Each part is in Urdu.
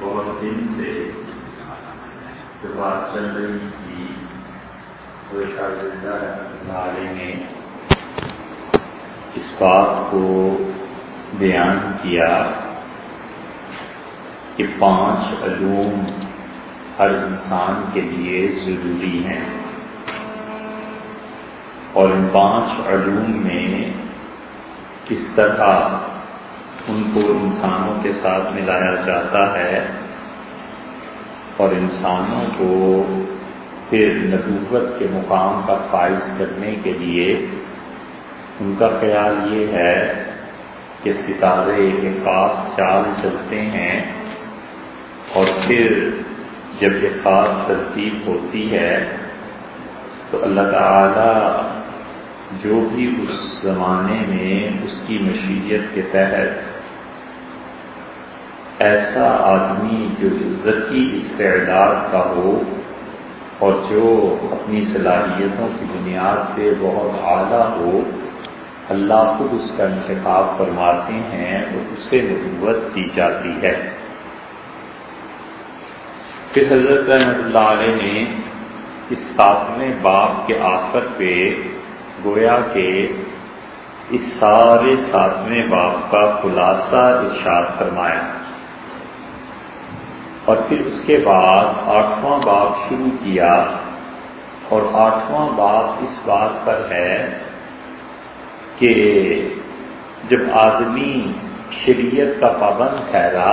بہت دن سے جو بات چل رہی تھی۔ وہ علیہ نے اس بات کو بیان کیا کہ پانچ علوم ہر انسان کے لیے ضروری ہیں۔ اور ان پانچ علوم میں کس طرح ان کو انسانوں کے ساتھ ملایا جاتا ہے اور انسانوں کو پھر نبوت کے مقام کا فائز کرنے کے لیے ان کا خیال یہ ہے کہ ستارے ایک خاص چال چلتے ہیں اور پھر جب یہ خاص ترتیب ہوتی ہے تو اللہ تعالی جو بھی اس زمانے میں اس کی مشیت کے تحت ایسا آدمی جو عزتی استعداد کا ہو اور جو اپنی صلاحیتوں کی بنیاد پہ بہت اعلیٰ ہو، اللہ خود اس کا انتخاب فرماتے ہیں اور اسے نبوت دی جاتی ہے۔ پھر حضرت رحمت اللہ علیہ نے اس ساتویں باپ کے آخر پہ گویا کہ اس سارے ساتویں باپ کا خلاصہ ارشاد فرمایا۔ اور پھر اس کے بعد آٹھواں باپ شروع کیا اور آٹھواں باپ اس بات پر ہے کہ جب آدمی شریعت کا پابند ٹھہرا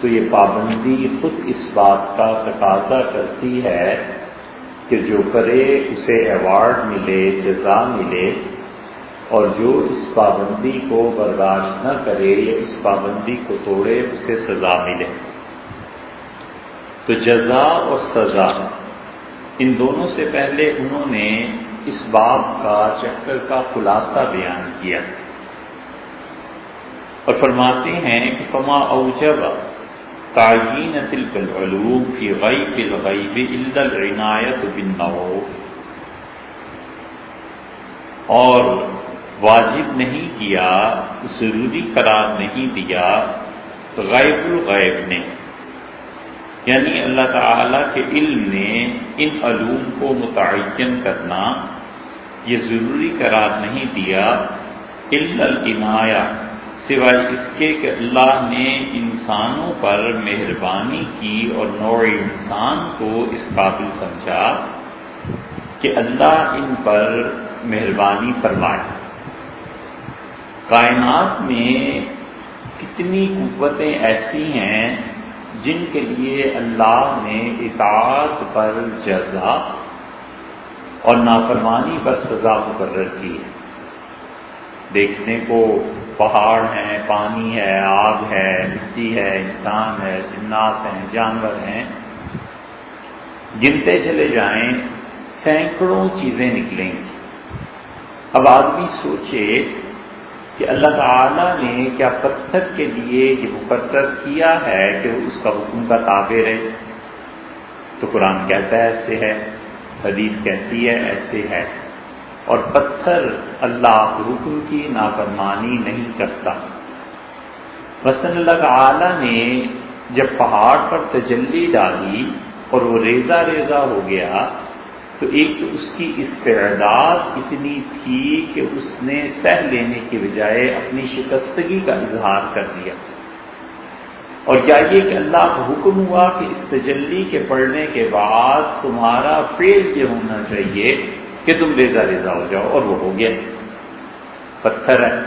تو یہ پابندی خود اس بات کا تقاضا کرتی ہے کہ جو کرے اسے ایوارڈ ملے، جزا ملے اور جو اس پابندی کو برداشت نہ کرے یا اس پابندی کو توڑے، اسے سزا ملے۔ تو جزا اور سزا۔ ان دونوں سے پہلے انہوں نے اس باب کا چکر کا خلاصہ بیان کیا۔ اور فرماتے ہیں کہ فما اوجب تعین تلك العلوم في غیب الغیب الا العنایت بالنو اور واجب نہیں کیا، ضروری قرار نہیں دیا غیب الغیب نے۔ یعنی اللہ تعالی کے علم نے ان علوم کو متعین کرنا یہ ضروری قرار نہیں دیا الا سوائے اس کے کہ اللہ نے انسانوں پر مہربانی کی اور نوع انسان کو اس قابل سمجھا کہ اللہ ان پر مہربانی فرمائے۔ کائنات میں کتنی قوتیں ایسی ہیں جن کے لیے اللہ نے اطاعت پر جزا اور نافرمانی پر سزا مقرر کی ہے۔ دیکھنے کو پہاڑ ہیں، پانی ہے، آگ ہے، مٹی ہے، انسان ہے، جنات ہیں، جانور ہیں۔ گنتے چلے جائیں، سینکڑوں چیزیں نکلیں گی۔ اب آدمی سوچے کہ اللہ تعالیٰ نے کیا پتھر کے لیے یہ مقرر کیا ہے کہ اس کا حکم کا تابع رہے؟ تو قرآن کہتا ہے ایسے ہے، حدیث کہتی ہے ایسے ہے۔ اور پتھر اللہ حکم کی نافرمانی نہیں کرتا۔ مثلاً اللہ تعالی نے جب پہاڑ پر تجلی ڈالی اور وہ ریزا ریزا ہو گیا تو ایک تو اس کی استعداد اتنی تھی کہ اس نے سہ لینے کے بجائے اپنی شکستگی کا اظہار کر دیا۔ اور کیا یہ کہ اللہ کا حکم ہوا کہ اس تجلی کے پڑھنے کے بعد تمہارا فیل یہ ہونا چاہیے کہ تم ریزا ریزا ہو جاؤ، اور وہ ہو گیا۔ پتھر ہے۔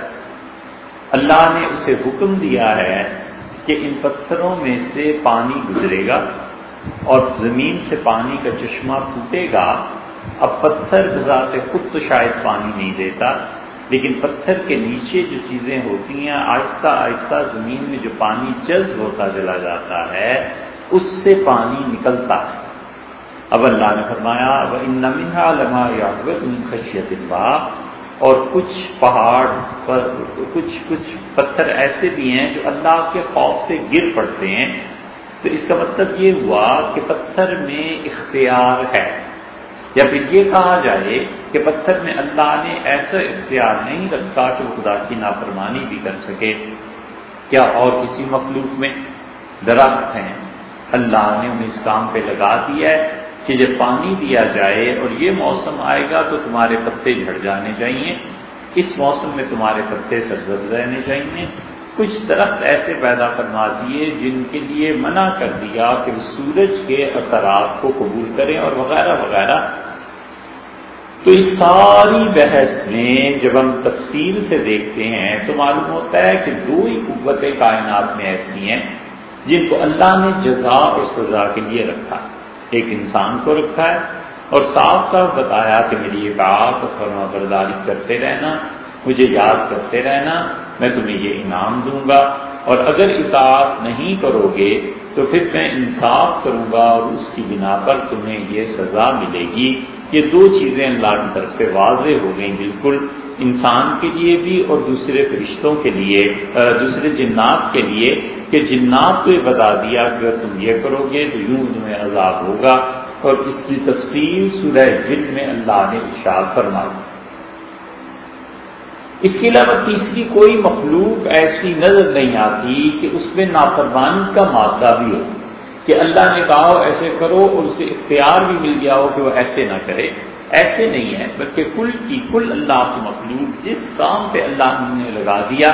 اللہ نے اسے حکم دیا ہے کہ ان پتھروں میں سے پانی گزرے گا۔ اور زمین سے پانی کا چشمہ پھوٹے گا، اب پتھر ذات خود تو شاید پانی نہیں دیتا، لیکن پتھر کے نیچے جو چیزیں ہوتی ہیں، آہستہ آہستہ زمین میں جو پانی جذب ہوتا چلا جاتا ہے، اس سے پانی نکلتا ہے۔ اب اللہ نے فرمایا، اب ان نمنہ لما یا خشیت اللہ اور کچھ پہاڑ پر، کچھ کچھ پتھر ایسے بھی ہیں جو اللہ کے خوف سے گر پڑتے ہیں تو اس کا مطلب یہ ہوا کہ پتھر میں اختیار ہے یا پھر یہ کہا جائے کہ پتھر میں اللہ نے ایسا اختیار نہیں رکھا کہ وہ خدا کی نافرمانی بھی کر سکے۔ کیا اور کسی مخلوق میں درخت ہیں؟ اللہ نے انہیں اس کام پہ لگا دیا ہے کہ جب پانی دیا جائے اور یہ موسم آئے گا تو تمہارے پتے جھڑ جانے چاہیے۔ اس موسم میں تمہارے پتے سرزد رہنے چاہیے۔ کچھ درخت ایسے پیدا کروا دیے جن کے لیے منع کر دیا کہ وہ سورج کے اثرات کو قبول کریں اور وغیرہ وغیرہ۔ تو اس ساری بحث میں جب ہم تفصیل سے دیکھتے ہیں تو معلوم ہوتا ہے کہ دو ہی قوتیں کائنات میں ایسی ہیں جن کو اللہ نے جزا اور سزا کے لیے رکھا۔ ایک انسان کو رکھا ہے اور صاف صاف بتایا کہ میری یہ بات اور فرما برداری کرتے رہنا، مجھے یاد کرتے رہنا میں تمہیں یہ انعام دوں گا اور اگر اطاعت نہیں کرو گے تو پھر میں انصاف کروں گا اور اس کی بنا پر تمہیں یہ سزا ملے گی۔ یہ دو چیزیں اللہ کی طرف سے واضح ہو گئیں بالکل۔ انسان کے لیے بھی اور دوسرے فرشتوں کے لیے دوسرے جنات کے لیے کہ جنات کو یہ بتا دیا کہ اگر تم یہ کرو گے تو یوں تمہیں عذاب ہوگا۔ اور اس کی تفصیل سورہ جن میں اللہ نے اشار فرمائی۔ اس کے علاوہ تیسری کوئی مخلوق ایسی نظر نہیں آتی کہ اس میں نافرمانی کا مادہ بھی ہو، کہ اللہ نے کہا ہو ایسے کرو اور اسے اختیار بھی مل گیا ہو کہ وہ ایسے نہ کرے۔ ایسے نہیں ہے، بلکہ کل کی کل اللہ کی مخلوق جس کام پہ اللہ نے لگا دیا،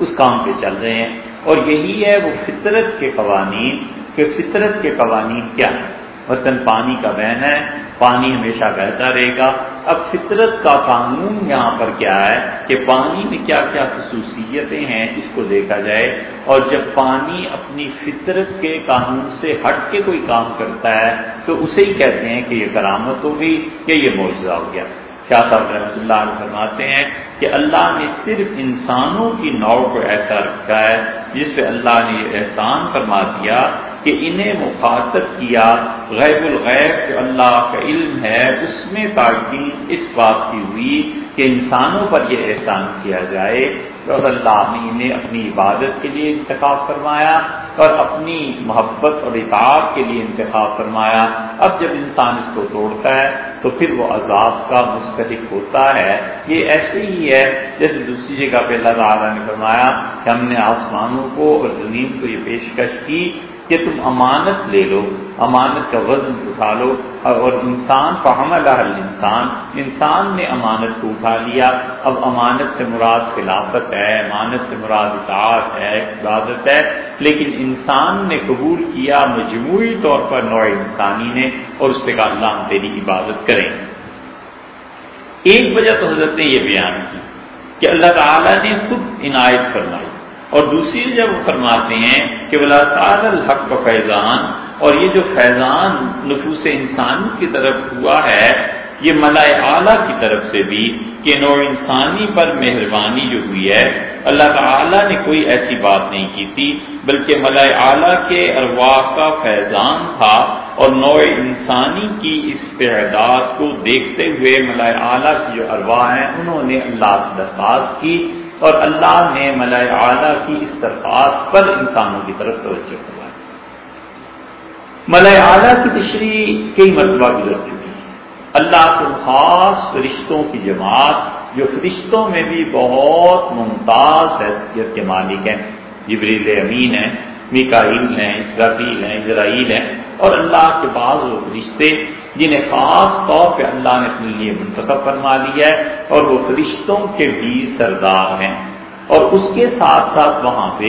اس کام پہ چل رہے ہیں۔ اور یہی ہے وہ فطرت کے قوانین، کہ فطرت کے قوانین کیا ہیں؟ وطن پانی کا بہن ہے، پانی ہمیشہ بہتا رہے گا۔ اب فطرت کا قانون یہاں پر کیا ہے کہ پانی میں کیا کیا خصوصیتیں ہیں، اس کو دیکھا جائے۔ اور جب پانی اپنی فطرت کے قانون سے ہٹ کے کوئی کام کرتا ہے، تو اسے ہی کہتے ہیں کہ یہ کرامت ہو گئی کہ یہ معجزہ ہو گیا۔ کیا صاحب رحمۃ اللہ علیہ فرماتے ہیں کہ اللہ نے صرف انسانوں کی نو کو ایسا رکھا ہے جس پہ اللہ نے یہ احسان فرما دیا کہ انہیں مخاطب کیا غیب الغیب جو اللہ کا علم ہے، اس میں تاکہ اس بات کی ہوئی کہ انسانوں پر یہ احسان کیا جائے۔ اور اللہ نے انہیں اپنی عبادت کے لیے انتخاب فرمایا اور اپنی محبت اور اطاعت کے لیے انتخاب فرمایا۔ اب جب انسان اس کو توڑتا ہے، تو پھر وہ عذاب کا مستحق ہوتا ہے۔ یہ ایسے ہی ہے، جیسے دوسری جگہ پہ اللہ تعالیٰ نے فرمایا کہ ہم نے آسمانوں کو اور زمین کو یہ پیشکش کی کہ تم امانت لے لو، امانت کا وزن اٹھا لو اور انسان کا حمل انسان انسان نے امانت کو اٹھا لیا۔ اب امانت سے مراد خلافت ہے، امانت سے مراد اطاعت ہے، عبادت ہے۔ لیکن انسان نے قبول کیا، مجموعی طور پر نوع انسانی نے، اور اس سے کہا، اللہ ہم تیری عبادت کریں۔ ایک وجہ تو حضرت نے یہ بیان کی کہ اللہ تعالیٰ نے خود عنایت فرمائی۔ اور دوسری جب فرماتے ہیں کہ بلا الحق کا فیضان اور یہ جو فیضان نفوس انسان کی طرف ہوا ہے، یہ ملائے اعلیٰ کی طرف سے بھی کہ نو انسانی پر مہربانی جو ہوئی ہے، اللہ تعالیٰ نے کوئی ایسی بات نہیں کی تھی، بلکہ ملائے اعلیٰ کے ارواح کا فیضان تھا اور نو انسانی کی اس تعداد کو دیکھتے ہوئے ملائے اعلیٰ کی جو ارواح ہیں، انہوں نے اللہ سے درخواست کی اور اللہ نے ملائے اعلیٰ کی اس درخواست پر انسانوں کی طرف توجہ ہوا ہے ملائے اعلیٰ کی تشریح کئی مرتبہ گزر چکی ہے۔ اللہ کو خاص فرشتوں کی جماعت جو فرشتوں میں بھی بہت ممتاز حیثیت کے مالک ہیں۔ جبریل امین ہیں، میکائیل ہیں، اسرافیل ہیں، اسرائیل ہیں اور اللہ کے بعض وہ فرشتے جنہیں خاص طور پہ اللہ نے اپنے لیے منتخب فرما لیا ہے اور وہ فرشتوں کے بھی سردار ہیں۔ اور اس کے ساتھ ساتھ وہاں پہ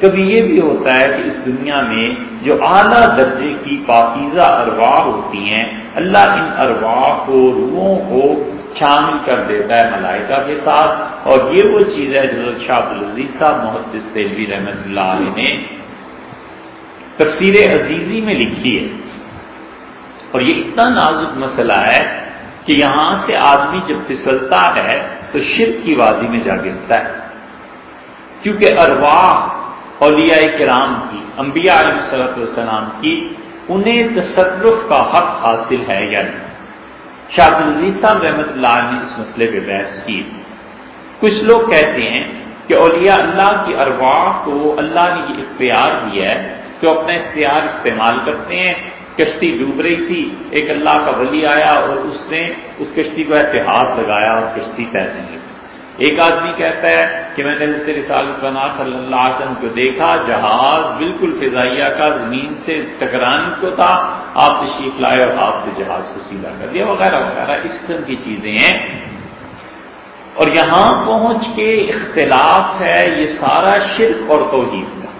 کبھی یہ بھی ہوتا ہے کہ اس دنیا میں جو اعلیٰ درجے کی پاکیزہ ارواح ہوتی ہیں، اللہ ان ارواح کو روحوں کو شامل کر دیتا ہے ملائکہ کے ساتھ۔ اور یہ وہ چیز ہے جو شاہ العزیز صاحب محدث تیلوی رحمۃ اللہ علیہ نے تفسیر عزیزی میں لکھی ہے۔ اور یہ اتنا نازک مسئلہ ہے کہ یہاں سے آدمی جب پھسلتا ہے تو شرک کی وادی میں جا گرتا ہے۔ کیونکہ ارواح اولیاء کرام کی، انبیاء علیہ صلاحت والسلام کی انہیں تصرف کا حق حاصل ہے یا نہیں؟ شاہ صاحب رحمۃ اللہ نے اس مسئلے پہ بحث کی۔ کچھ لوگ کہتے ہیں کہ اولیاء اللہ کی ارواح کو اللہ نے یہ اختیار دیا ہے کہ اپنا اختیار استعمال کرتے ہیں۔ کشتی ڈوب رہی تھی، ایک اللہ کا ولی آیا اور اس نے اس کشتی کو اتحاد لگایا اور کشتی تیرنے لگی ایک آدمی کہتا ہے کہ میں نے صلی اللہ علیہ وسلم کو دیکھا، جہاز بالکل فضائیہ کا، زمین سے ٹکرانے کو تھا، آپ تشریف لائے اور آپ سے جہاز کو سیدھا کر دیا، وغیرہ وغیرہ۔ اس قسم کی چیزیں ہیں۔ اور یہاں پہنچ کے اختلاف ہے، یہ سارا شرک اور توحید کا۔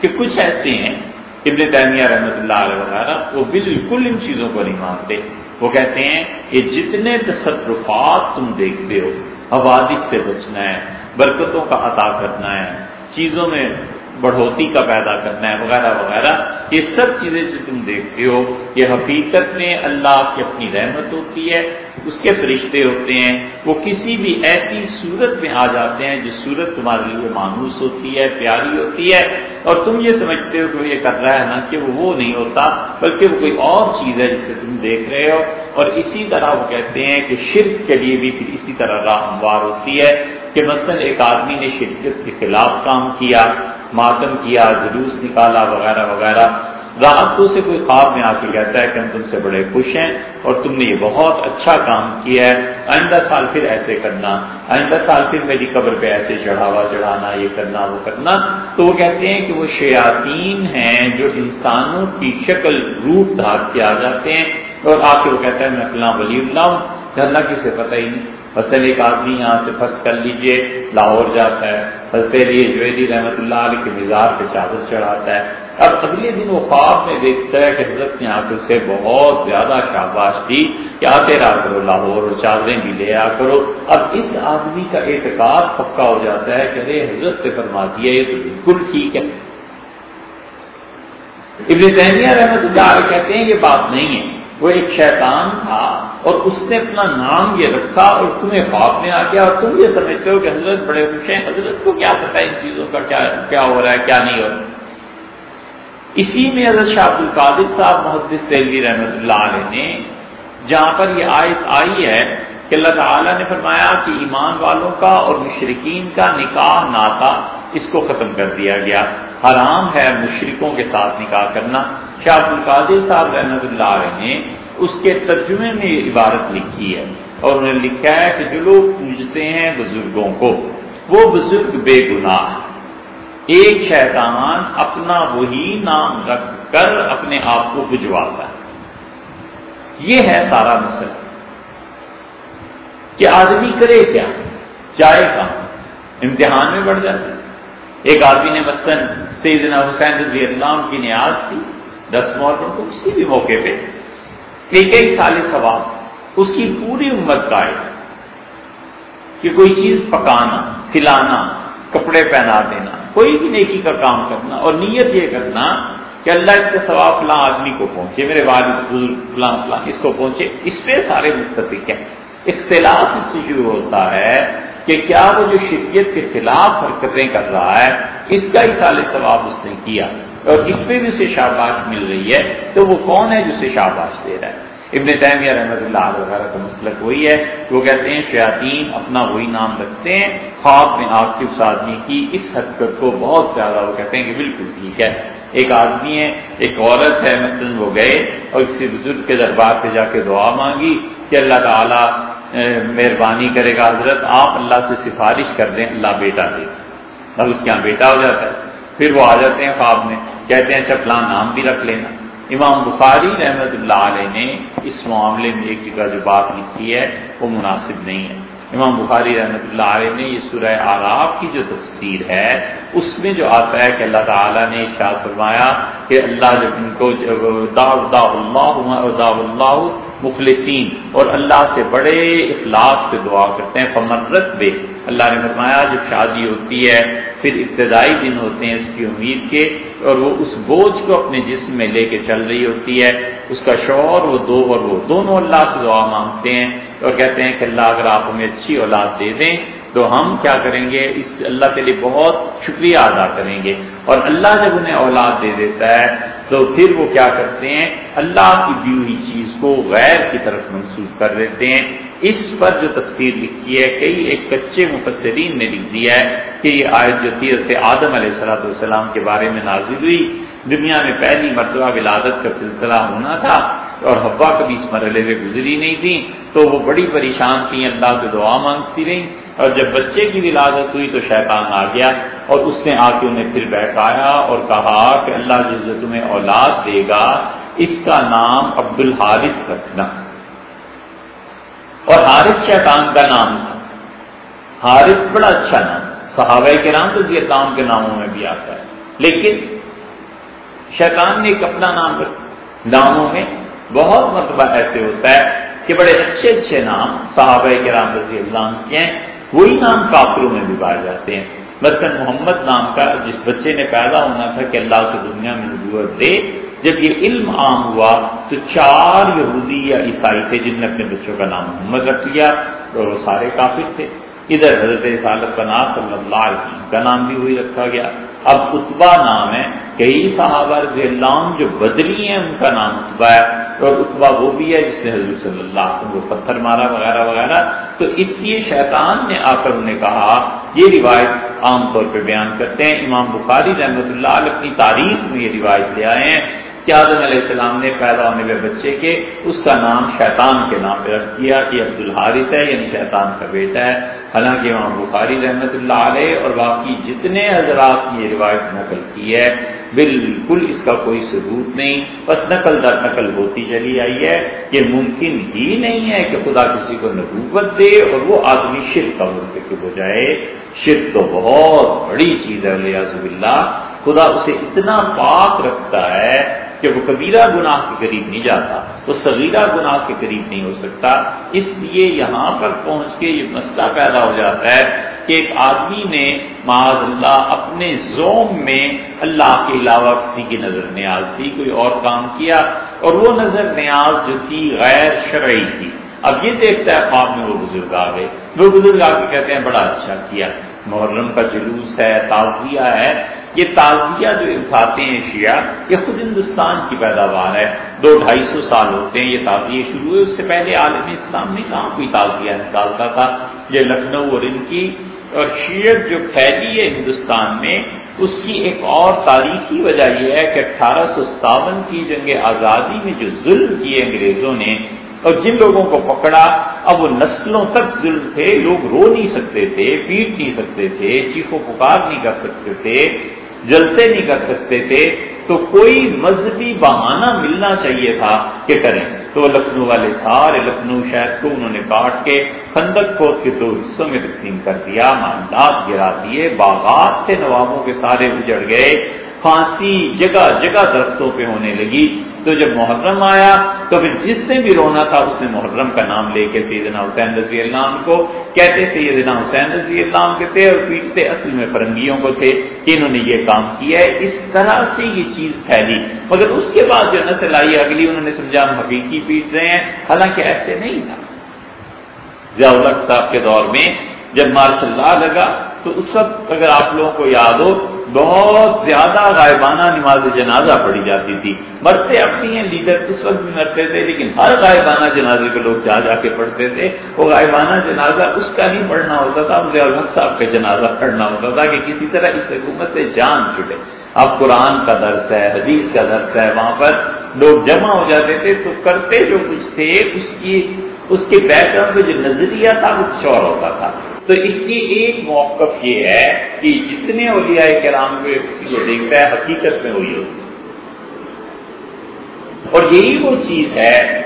کہ کچھ ایسے ہیں ابن تیمیہ رحمۃ اللہ علیہ وغیرہ، وہ بالکل ان چیزوں کو نہیں مانتے۔ وہ کہتے ہیں کہ جتنے تصرفات تم دیکھتے ہو حوادث سے بچنا ہے، برکتوں کا عطا کرنا ہے، چیزوں میں بڑھوتی کا پیدا کرنا ہے، وغیرہ وغیرہ۔ یہ سب چیزیں جو تم دیکھتے ہو، یہ حقیقت میں اللہ کی اپنی رحمت ہوتی ہے، اس کے فرشتے ہوتے ہیں۔ وہ کسی بھی ایسی صورت میں آ جاتے ہیں، جو صورت تمہارے لیے مانوس ہوتی ہے، پیاری ہوتی ہے۔ اور تم یہ سمجھتے ہو کہ یہ کر رہا ہے نا کہ وہ وہ نہیں ہوتا، بلکہ وہ کوئی اور چیز ہے جسے تم دیکھ رہے ہو۔ اور اسی طرح وہ کہتے ہیں کہ شرک کے لیے بھی پھر اسی طرح راہ ہموار ہوتی ہے کہ مثلا ایک آدمی نے شرکت کے خلاف کام کیا ماتم کیا، جلوس نکالا وغیرہ وغیرہ۔ رات کو سے کوئی خواب میں آ کے کہتا ہے کہ ہم تم سے بڑے خوش ہیں اور تم نے یہ بہت اچھا کام کیا ہے۔ آئندہ سال پھر ایسے کرنا، آئندہ سال پھر میری قبر پہ ایسے چڑھاوا چڑھانا، یہ کرنا، وہ کرنا۔ تو وہ کہتے ہیں کہ وہ شیاطین ہیں جو انسانوں کی شکل، روپ دھار کے آ جاتے ہیں۔ اور آ کے وہ کہتا ہے، میں فلاں ولی اللہ ہوں اللہ کسے پتہ ہی نہیں۔ مثلاً ایک آدمی یہاں سے پھنس کر لیجیے، لاہور جاتا ہے پھنستے لیے جویدی رحمۃ اللہ علیہ کے مزاج پہ چادر چڑھاتا ہے۔ اب اگلے دن وہ خواب میں دیکھتا ہے کہ حضرت نے آپ سے بہت زیادہ شاباش دی کہ آتے رہا کرو لاہور اور چادریں بھی لے آ کرو۔ اب اس آدمی کا اعتقاد پکا ہو جاتا ہے کہ ارے حضرت سے فرما دیا، یہ تو بالکل ٹھیک ہے۔ ابن تیمیہ رحمۃ اللہ علیہ کہتے ہیں، یہ بات نہیں ہے۔ وہ ایک شیطان تھا اور اس نے اپنا نام یہ رکھا اور تمہیں خواب میں آ گیا اور تم یہ سمجھتے ہو کہ حضرت بڑے خوش ہیں۔ حضرت کو کیا پتا ان چیزوں کا کیا کیا ہو رہا ہے، کیا نہیں ہو رہا اسی میں حضرت شاہ عبد القادر صاحب محدث سیلوی رحمۃ اللہ علیہ نے جہاں پر یہ آیت آئی ہے کہ اللہ تعالیٰ نے فرمایا کہ ایمان والوں کا اور مشرقین کا نکاح ناتا اس کو ختم کر دیا گیا۔ حرام ہے مشرقوں کے ساتھ نکاح کرنا۔ شاہ عبد القادر صاحب رحمۃ اللہ علیہ نے اس کے ترجمے میں یہ عبارت لکھی ہے اور انہوں نے لکھا ہے کہ جو لوگ پوجتے ہیں بزرگوں کو، وہ بزرگ بے گناہ ایک شیطان اپنا وہی نام رکھ کر اپنے آپ کو بجواتا ہے۔ یہ ہے سارا مسئلہ۔ کہ آدمی کرے کیا؟ چاہے کام امتحان میں بڑھ جاتا ہے۔ ایک آدمی نے مثلاً سیدنا حسین رضی اللہ کی نیاز تھی دس محرم کو کسی بھی موقع پہ ایک ایک سال سوال اس کی پوری امت کا ہے کہ کوئی چیز پکانا، کھلانا، کپڑے پہنا دینا، کوئی بھی نیکی کا کام کرنا اور نیت یہ کرنا کہ اللہ اس کا ثواب فلاں آدمی کو پہنچے، میرے والد فلاں فلاں، اس کو پہنچے، اس پہ سارے مستفق ہیں۔ اختلاف اس سے شروع ہوتا ہے کہ کیا وہ جو شریعت کے خلاف حرکتیں کر رہا ہے، اس کا ہی سال ثواب اس نے کیا۔ اور اس پہ بھی اسے شاباش مل رہی ہے، تو وہ کون ہے جسے شاباش دے رہا ہے؟ ابن تیمیہ رحمۃ اللہ علیہ وغیرہ کا مسلک وہی ہے، وہ کہتے ہیں شیاطین اپنا وہی نام رکھتے ہیں، خواب میں آپ کے اس آدمی کی اس حرکت کو بہت زیادہ وہ کہتے ہیں کہ بالکل ٹھیک ہے۔ ایک آدمی ہے، ایک عورت ہے، مثلاً وہ گئے اور کسی بزرگ کے دربار پہ جا کے دعا مانگی کہ اللہ تعالیٰ مہربانی کرے گا حضرت، آپ اللہ سے سفارش کر دیں، اللہ بیٹا دے۔ اب اس کے یہاں بیٹا ہو جاتا ہے۔ پھر وہ آ جاتے ہیں خواب میں، کہتے ہیں اچھا فلاں نام بھی رکھ لینا۔ امام بخاری رحمت اللہ علیہ نے اس معاملے میں ایک جگہ جو بات لکھی ہے، وہ مناسب نہیں ہے۔ امام بخاری رحمۃ اللہ علیہ نے یہ سورہ آراف کی جو تفسیر ہے، اس میں جو آتا ہے کہ اللہ تعالیٰ نے شاہ فرمایا کہ اللہ جب ان کو دا اللہ دا اللہ مخلصین اور اللہ سے بڑے اخلاص سے دعا کرتے ہیں فمرت بے۔ اللہ نے فرمایا، جب شادی ہوتی ہے، پھر ابتدائی دن ہوتے ہیں اس کی امید کے، اور وہ اس بوجھ کو اپنے جسم میں لے کے چل رہی ہوتی ہے۔ اس کا شوہر، وہ دو اور وہ دونوں اللہ سے دعا مانگتے ہیں اور کہتے ہیں کہ اللہ، اگر آپ ہمیں اچھی اولاد دے دیں تو ہم کیا کریں گے؟ اس اللہ کے لیے بہت شکریہ ادا کریں گے۔ اور اللہ جب انہیں اولاد دے دیتا ہے تو پھر وہ کیا کرتے ہیں؟ اللہ کی دی ہوئی چیز کو غیر کی طرف منسوخ کر دیتے ہیں۔ اس پر جو تصویر لکھی ہے، کئی ایک کچے مفسرین نے لکھ دیا ہے کہ یہ آیت جو تھی آدم علیہ السلاۃ والسلام کے بارے میں نازل ہوئی۔ دنیا میں پہلی مرتبہ ولادت کا سلسلہ ہونا تھا اور ہوا کبھی اس مرحلے سے گزری نہیں تھی، تو وہ بڑی پریشان تھیں، اللہ سے دعا مانگتی رہی اور جب بچے کی ولادت ہوئی تو شیطان آ گیا اور اس نے آ کے انہیں پھر بیٹھایا اور کہا کہ اللہ جس تمہیں اولاد دے گا، اس کا نام عبد الحارث رکھنا۔ اور حارث شیطان کا نام تھا۔ حارث بڑا اچھا نام صحابہ کے نام تو اسلام کے ناموں میں بھی آتا ہے۔ لیکن شیطان نے ایک اپنا نام رکھا۔ ناموں میں بہت مرتبہ ایسے ہوتا ہے کہ بڑے اچھے اچھے نام صحابہ کے رام رضی اللہ کے ہیں، وہی نام کافروں میں بھی پائے جاتے ہیں۔ مثلاً محمد نام کا جس بچے نے پیدا ہونا تھا کہ اللہ سے دنیا میں نبوت دے، جب یہ علم عام ہوا تو چار یہودی یا عیسائی تھے جن نے اپنے بچوں کا نام محمد رکھ لیا اور وہ سارے کافر تھے۔ ادھر حضرت سالت کا نام صلی اللہ علیہ وسلم کا نام بھی وہی رکھا گیا۔ اب اتبا نام ہے کئی صحابہ رضی اللہ عنہ جو بدلی ہیں، ان کا نام اتبا ہے، اور اتبا وہ بھی ہے جس نے حضرت صلی اللہ علیہ وسلم کو پتھر مارا وغیرہ وغیرہ۔ تو اس لیے شیطان نے آ کر انہیں کہا، یہ روایت عام طور پہ بیان کرتے ہیں۔ امام بخاری رحمۃ اللہ علیہ اپنی تاریخ میں یہ روایت لے آئے ہیں۔ کہ آدم علیہ السلام نے پیدا ہونے والے بچے کے اس کا نام شیطان کے نام پہ رکھ دیا کہ عبد الحارث ہے یعنی شیطان کا بیٹا ہے۔ حالانکہ امام بخاری رحمت اللہ علیہ اور باقی جتنے حضرات نے یہ روایت نقل کی ہے، بالکل اس کا کوئی ثبوت نہیں۔ بس نقل در نقل ہوتی چلی آئی ہے۔ یہ ممکن ہی نہیں ہے کہ خدا کسی کو نبوت دے اور وہ آدمی شرک کا مرتکب ہو جائے۔ شرک تو بہت بڑی چیز ہے اللہ خدا اسے اتنا پاک رکھتا ہے کہ وہ کبیرہ گناہ کے قریب نہیں جاتا، وہ صغیرہ گناہ کے قریب نہیں ہو سکتا۔ اس لیے یہاں پر پہنچ کے یہ مسئلہ پیدا ہو جاتا ہے کہ ایک آدمی نے معاذ اللہ اپنے زوم میں اللہ کے علاوہ کسی کی نظر نیاز تھی کوئی اور کام کیا اور وہ نظر نیاز جو تھی غیر شرعی تھی۔ اب یہ دیکھتا ہے خواب میں وہ بزرگ آ گئے۔ وہ بزرگ آ کے کہتے ہیں، بڑا اچھا کیا۔ محرم کا جلوس ہے تعزیہ ہے۔ یہ تعزیہ جو اٹھاتے ہیں شیعہ، یہ خود ہندوستان کی پیداوار ہے۔ دو ڈھائی سو سال ہوتے ہیں یہ تعزیے شروع ہوئے، اس سے پہلے عالم اسلام نے کہاں کوئی تعزیہ نکالتا تھا؟ یہ لکھنؤ اور ان کی، اور شیعت جو پھیلی ہے ہندوستان میں، اس کی ایک اور تاریخی وجہ یہ ہے کہ اٹھارہ سو ستاون کی جنگ آزادی میں جو ظلم کیے انگریزوں نے، اور جن لوگوں کو پکڑا، اب وہ نسلوں تک ظلم تھے، لوگ رو نہیں سکتے تھے، پیٹ نہیں سکتے تھے چیخو پکار نہیں کر سکتے تھے۔ جلسے نہیں کر سکتے تھے، تو کوئی مذہبی بہانہ ملنا چاہیے تھا کہ کریں۔ تو لکھنؤ والے سارے لکھنؤ شہر کو انہوں نے کاٹ کے خندق کھود کے دو حصوں میں تقسیم کر دیا، معاملات گرا دیے، باغات سے نوابوں کے سارے اجڑ گئے، پھانسی جگہ جگہ درختوں پہ ہونے لگی۔ تو جب محرم آیا تو پھر جس نے بھی رونا تھا اس نے محرم کا نام لے کے سیدنا حسین رضی اللہ عنہ کو کہتے تھے حسین رضی اللہ عنہ کے تھے اور پیٹتے اصل میں فرنگیوں کو تھے کہ انہوں نے یہ کام کیا ہے، اس طرح سے یہ چیز پھیلی۔ مگر اس کے بعد جو نسل آئی، اگلی انہوں نے سمجھا ہم حقیقی پیٹ رہے ہیں، حالانکہ ایسے نہیں تھا۔ ضیاء صاحب کے دور میں جب مارشاء اللہ لگا تو اس وقت اگر آپ لوگوں کو یاد ہو بہت زیادہ غائبانہ نماز جنازہ پڑھی جاتی تھی۔ مرتے اپنی ہیں، لیڈر اس وقت بھی مرتے تھے، لیکن ہر غائبانہ جنازے کے لوگ جا جا کے پڑھتے تھے۔ وہ غائبانہ جنازہ اس کا نہیں پڑھنا ہوتا تھا مجھے الحمد صاحب کا جنازہ پڑھنا ہوتا تھا کہ کسی طرح اس حکومت سے جان چھٹے۔ اب قرآن کا درس ہے، حدیث کا درس ہے، وہاں پر لوگ جمع ہو جاتے تھے تو کرتے جو کچھ تھے، اس کی، اس کے بیک گراؤنڈ میں جو نظریہ تھا، وہ کچھ اور ہوتا تھا۔ تو اس کی ایک موقف یہ ہے کہ جتنے اولیاء کرام کو کسی کو دیکھتا ہے، حقیقت میں وہی ہوتی اور یہی وہ چیز ہے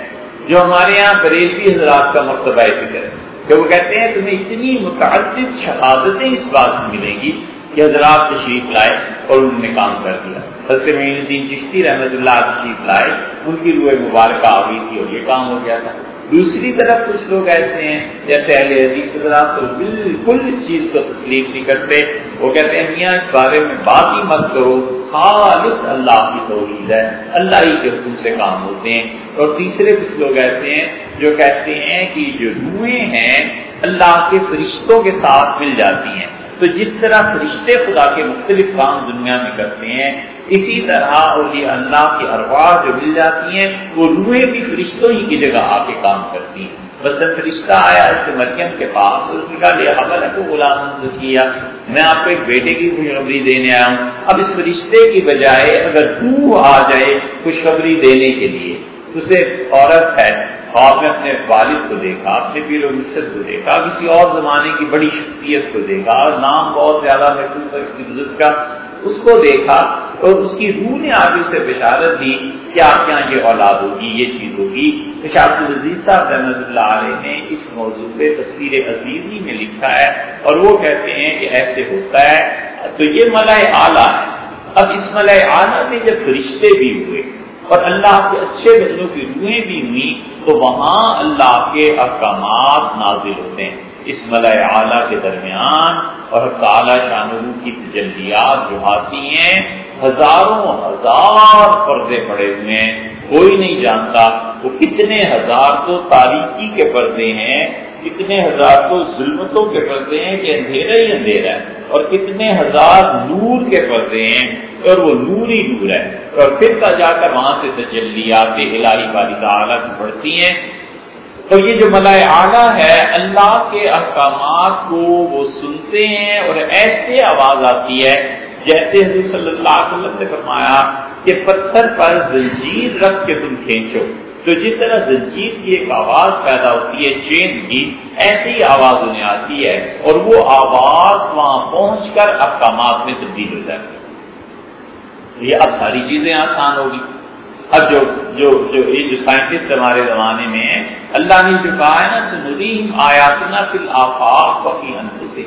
جو ہمارے یہاں بریلوی حضرات کا مرتبہ فکر۔ ہے کہ وہ کہتے ہیں، تمہیں اتنی متعدد شہادتیں اس بات میں ملیں گی کہ حضرات تشریف لائے اور انہوں نے کام کر دیا۔ حضرت معین الدین چشتی رحمت اللہ تشریف لائے، ان کی روح مبارکہ آ گئی تھی اور یہ کام ہو گیا تھا۔ دوسری طرف کچھ لوگ ایسے ہیں جیسے اہل حدیث حضرات تو بالکل اس چیز کو تکلیف نہیں کرتے۔ وہ کہتے ہیں، میاں، اس بارے میں بات ہی مت کرو، خالص اللہ کی توحید ہے، اللہ ہی کے حکم سے کام ہوتے ہیں۔ اور تیسرے کچھ لوگ ایسے ہیں جو کہتے ہیں کہ جو روحیں ہیں، اللہ کے فرشتوں کے ساتھ مل جاتی ہیں۔ تو جس طرح فرشتے خدا کے مختلف کام دنیا میں کرتے ہیں، اسی طرح اور یہ اللہ کی ارواح جو مل جاتی ہیں، وہ روحیں بھی فرشتوں ہی کی جگہ آ کے کام کرتی ہیں۔ بس جب فرشتہ آیا اس مریم کے پاس اور اس نے کہا لیا حمل کو غلام کیا میں آپ کو ایک بیٹے کی خوشخبری دینے آیا ہوں۔ اب اس فرشتے کی بجائے اگر تو آ جائے خوشخبری دینے کے لیے اسے عورت ہے۔ خواب میں اپنے والد کو دیکھا، اپنے پیر و مصر کو دیکھا، کسی اور زمانے کی بڑی شخصیت کو دیکھا، اور نام بہت زیادہ محسوس ہوا کسی بزرگ کا، اس کو دیکھا اور اس کی روح نے آگے اسے بشارت دی کہ آپ یہاں یہ اولاد ہوگی، یہ چیز ہوگی۔ شاخ العزیز صاحب رحمۃ اللہ علیہ نے اس موضوع پہ تصویر عزیزی میں لکھا ہے اور وہ کہتے ہیں کہ ایسے ہوتا ہے۔ تو یہ ملائے اعلیٰ ہے۔ اب اس ملائے اعلیٰ میں جب فرشتے بھی ہوئے اور اللہ کے اچھے بندوں کی روحیں بھی ہوئی تو وہاں اللہ کے احکامات نازل ہوتے ہیں۔ اس ملئے اعلیٰ کے درمیان اور تعالی شاہ کی تجلیات جو آتی ہیں، ہزاروں ہزار پردے پڑے ہوئے ہیں۔ کوئی نہیں جانتا وہ کتنے ہزار تو تاریخی کے پردے ہیں کتنے ہزار تو ظلمتوں کے پردے ہیں کہ اندھیرا ہی اندھیرا ہے اور کتنے ہزار نور کے پردے ہیں اور وہ نور ہی نور ہے اور پھر کا جا کر وہاں سے تجلیات الہی والی تعالیٰ کی پڑتی ہیں۔ تو یہ جو ملائے اعلیٰ ہے، اللہ کے احکامات کو وہ سنتے ہیں اور ایسے آواز آتی ہے، جیسے حضور صلی اللہ علیہ وسلم نے فرمایا کہ پتھر پر زنجیر رکھ کے تم کھینچو۔ تو جس طرح زنجیر کی ایک آواز پیدا ہوتی ہے، چین کی، ایسی آواز انہیں آتی ہے اور وہ آواز وہاں پہنچ کر احکامات میں تبدیل ہو جاتی ہے۔ یہ اب ساری چیزیں آسان ہوگی اب جو جو جو یہ جو سائنٹسٹ ہمارے زمانے میں ہیں، اللہ نے جو کہا ہے نا سنریم آیاتنا فل آفاق وقی سے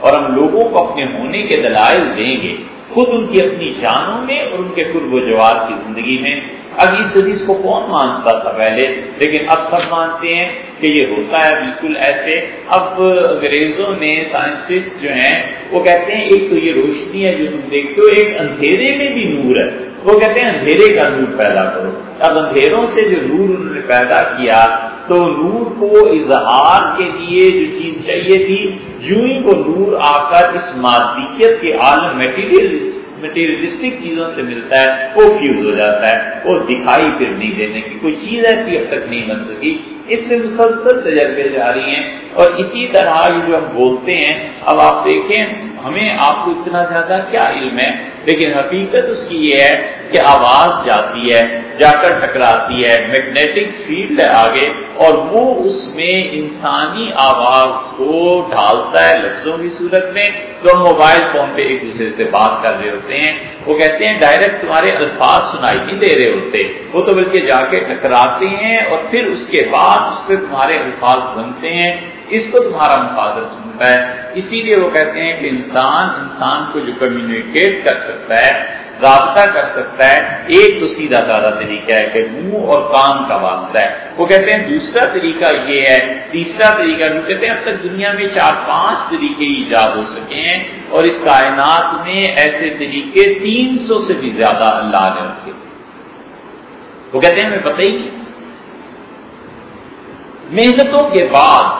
اور ہم لوگوں کو اپنے ہونے کے دلائل دیں گے، خود ان کی اپنی جانوں میں اور ان کے قرب و جواب کی زندگی میں۔ اب اس حدیث کو کون مانتا تھا پہلے؟ لیکن اب سب مانتے ہیں کہ یہ ہوتا ہے، بالکل ایسے۔ اب انگریزوں میں سائنسسٹ جو ہیں، وہ کہتے ہیں، ایک تو یہ روشنی ہے جو تم دیکھتے ہو، ایک اندھیرے میں بھی نور ہے۔ وہ کہتے ہیں، اندھیرے کا نور پیدا کرو۔ اب اندھیروں سے جو نور انہوں نے پیدا کیا، تو نور کو اظہار کے لیے جو چیز چاہیے تھی جو ہی وہ نور آ کر اس مادیت کے عالم میٹیریل مٹیریلسٹک چیزوں سے ملتا ہے، وہ فیوز ہو جاتا ہے، وہ دکھائی پھر نہیں دینے کی کوئی چیز ایسی اب تک نہیں بن سکی۔ اس سے مسلسل تجربے جاری ہیں اور اسی طرح یہ جو ہم بولتے ہیں، اب آپ دیکھیں ہمیں آپ کو اتنا زیادہ کیا علم ہے؟ لیکن حقیقت اس کی یہ ہے کہ آواز جاتی ہے، جا کر ٹکراتی ہے میگنیٹک فیلڈ ہے آگے، اور وہ اس میں انسانی آواز کو ڈھالتا ہے لفظوں کی صورت میں۔ تو ہم موبائل فون پہ ایک دوسرے سے بات کر رہے ہوتے ہیں، وہ کہتے ہیں ڈائریکٹ تمہارے الفاظ سنائی نہیں دے رہے ہوتے۔ وہ تو بلکہ جا کے ٹکراتے ہیں اور پھر اس کے بعد اس سے تمہارے الفاظ بنتے ہیں۔ اس کو تمہارا مفادر سنتا ہے۔ اسی لیے وہ کہتے ہیں کہ انسان انسان کو جو کمیونیکیٹ کر سکتا ہے، رابطہ کر سکتا ہے، ایک تو سیدھا سادہ طریقہ ہے کہ منہ اور کان کا واسطہ ہے۔ وہ کہتے ہیں دوسرا طریقہ یہ ہے، تیسرا طریقہ وہ کہتے ہیں، اب تک دنیا میں چار پانچ طریقے ایجاد ہو سکے ہیں اور اس کائنات میں ایسے طریقے تین سو سے بھی زیادہ اللہ نے رکھے۔ وہ کہتے ہیں ہمیں پتہ ہی نہیں۔ محنتوں کے بعد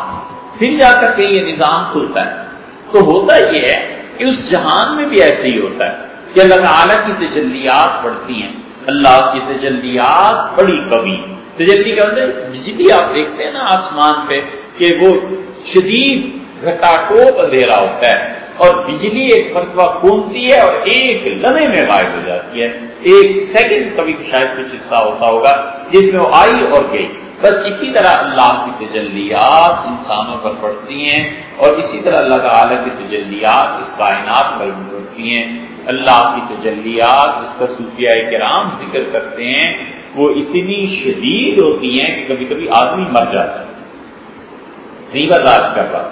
پھر جا کر کے یہ نظام کھلتا ہے۔ تو ہوتا یہ ہے کہ اس جہان میں بھی ایسے ہی ہوتا ہے کہ اللہ تعالیٰ کی تجلیات بڑھتی ہیں۔ اللہ کی تجلیات بڑی کبھی تجلی کا مطلب بجلی آپ دیکھتے ہیں نا آسمان پہ کہ وہ شدید گھٹا ٹوپ اندھیرا ہوتا ہے اور بجلی ایک مرتبہ کھولتی ہے اور ایک لمحے میں غائب ہو جاتی ہے۔ ایک سیکنڈ کبھی شاید کچھ حصہ ہوتا ہوگا جس میں وہ آئی اور گئی۔ بس اسی طرح اللہ کی تجلیات انسانوں پر پڑتی ہیں اور اسی طرح اللہ تعالیٰ کی تجلیات اس کائنات پر پڑتی ہیں۔ اللہ کی تجلیات اس کا صوفیہ کرام ذکر کرتے ہیں، وہ اتنی شدید ہوتی ہیں کہ کبھی کبھی آدمی مر جاتا ہے۔ نہیں برداشت کر رہا۔